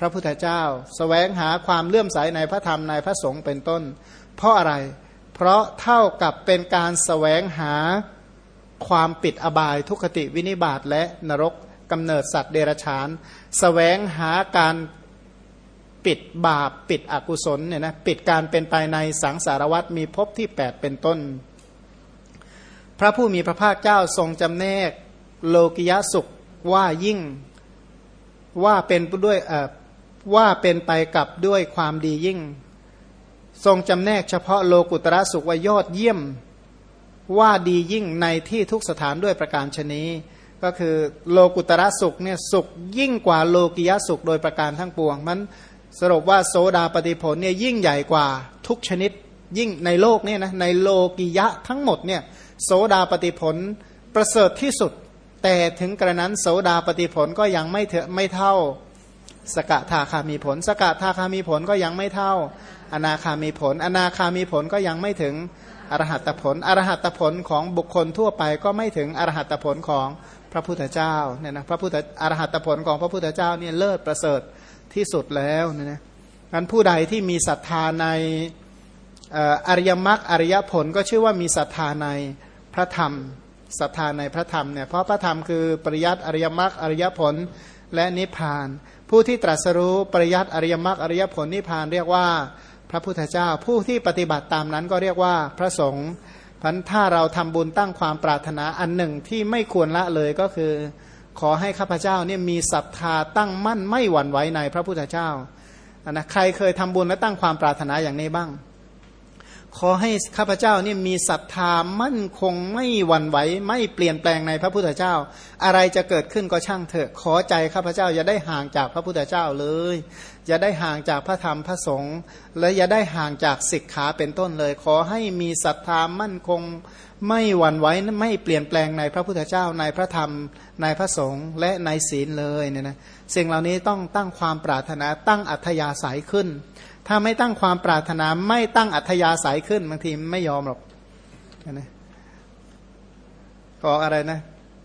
พระพุทธเจ้าแสวงหาความเลื่อมใสในพระธรรมในพระสงฆ์เป็นต้น เพราะอะไร เพราะเท่ากับเป็นการสแสวงหาความปิดอบายทุคติวินิบาตและนรกกำเนิดสัตว์เดรัจฉานสแสวงหาการปิดบาปปิดอกุศลเนี่ยนะปิดการเป็นไปในสังสารวัตมีภพที่ 8 เป็นต้น พระผู้มีพระภาคเจ้าทรงจำแนกโลกิยสุขว่ายิ่งว่าเป็นด้วย ว่าเป็นไปกับด้วยความดียิ่ง ทรงจำแนกเฉพาะโลกุตระสุขว่ายอดเยี่ยม ว่าดียิ่งในที่ทุกสถานด้วยประการชนีก็คือโลกุตระสุขเนี่ยสุขยิ่งกว่าโลกิยสุขโดยประการทั้งปวง มันสรุปว่าโสดาปฏิผลเนี่ยยิ่งใหญ่กว่าทุกชนิดยิ่งในโลกเนี่ยนะในโลกิยะทั้งหมดเนี่ยโสดาปฏิผลประเสริฐที่สุด แต่ถึงกระนั้นโสดาปฏิผลก็ยังไม่เถไม่เท่า สกทาคามีผล สกทาคามีผลก็ยังไม่เท่า อนาคามีผล อนาคามีผลก็ยังไม่ถึงอรหัตผล อรหัตผลของบุคคลทั่วไปก็ไม่ถึงอรหัตผลของพระพุทธเจ้าเนี่ยนะพระพุทธอรหัตผลของพระพุทธเจ้าเนี่ยเลิศประเสริฐที่สุดแล้วเนี่ยนะงั้นผู้ใดที่มีศรัทธาในอริยมรรคอริยผลก็ชื่อว่ามีศรัทธาในพระธรรมศรัทธาในพระธรรมเนี่ยเพราะพระธรรมคือปริยัติอริยมรรคอริยผลและนิพพาน ผู้ที่ตรัสรู้ปริยัติอริยมรรคอริยผลนิพพานเรียกว่าพระพุทธเจ้า ผู้ที่ปฏิบัติตามนั้นก็เรียกว่าพระสงฆ์พันถ้าเราทำบุญตั้งความปรารถนาอันหนึ่งที่ไม่ควรละเลยก็คือ ขอให้ข้าพเจ้าเนี่ยมีศรัทธาตั้งมั่นไม่หวั่นไหวในพระพุทธเจ้านะใครเคยทำบุญและตั้งความปรารถนาอย่างนี้บ้าง ขอให้ข้าพเจ้านี่มีศรัทธามั่นคงไม่หวั่นไหวไม่เปลี่ยนแปลงในพระพุทธเจ้า อะไรจะเกิดขึ้นก็ช่างเถอะ ขอใจข้าพเจ้าอย่าได้ห่างจากพระพุทธเจ้าเลย อย่าได้ห่างจากพระธรรมพระสงฆ์และอย่าได้ห่างจากศิกขาเป็นต้นเลย ขอให้มีศรัทธามั่นคงไม่หวั่นไหวไม่เปลี่ยนแปลงในพระพุทธเจ้าในพระธรรมในพระสงฆ์และในศีลเลยเนี่ยนะสิ่งเหล่านี้ต้องตั้งความปรารถนาตั้งอัธยาศัยขึ้น ถ้าไม่ตั้งความปรารถนาไม่ตั้งอัธยาศัยขึ้นบางทีไม่ยอมหรอกนะก็อะไรนะ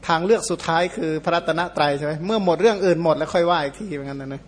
ทางเลือกสุดท้ายคือพระรัตนตรัยใช่ไหมเมื่อหมดเรื่องอื่นหมดแล้วค่อยว่าอีกทีเหมือนกันนะ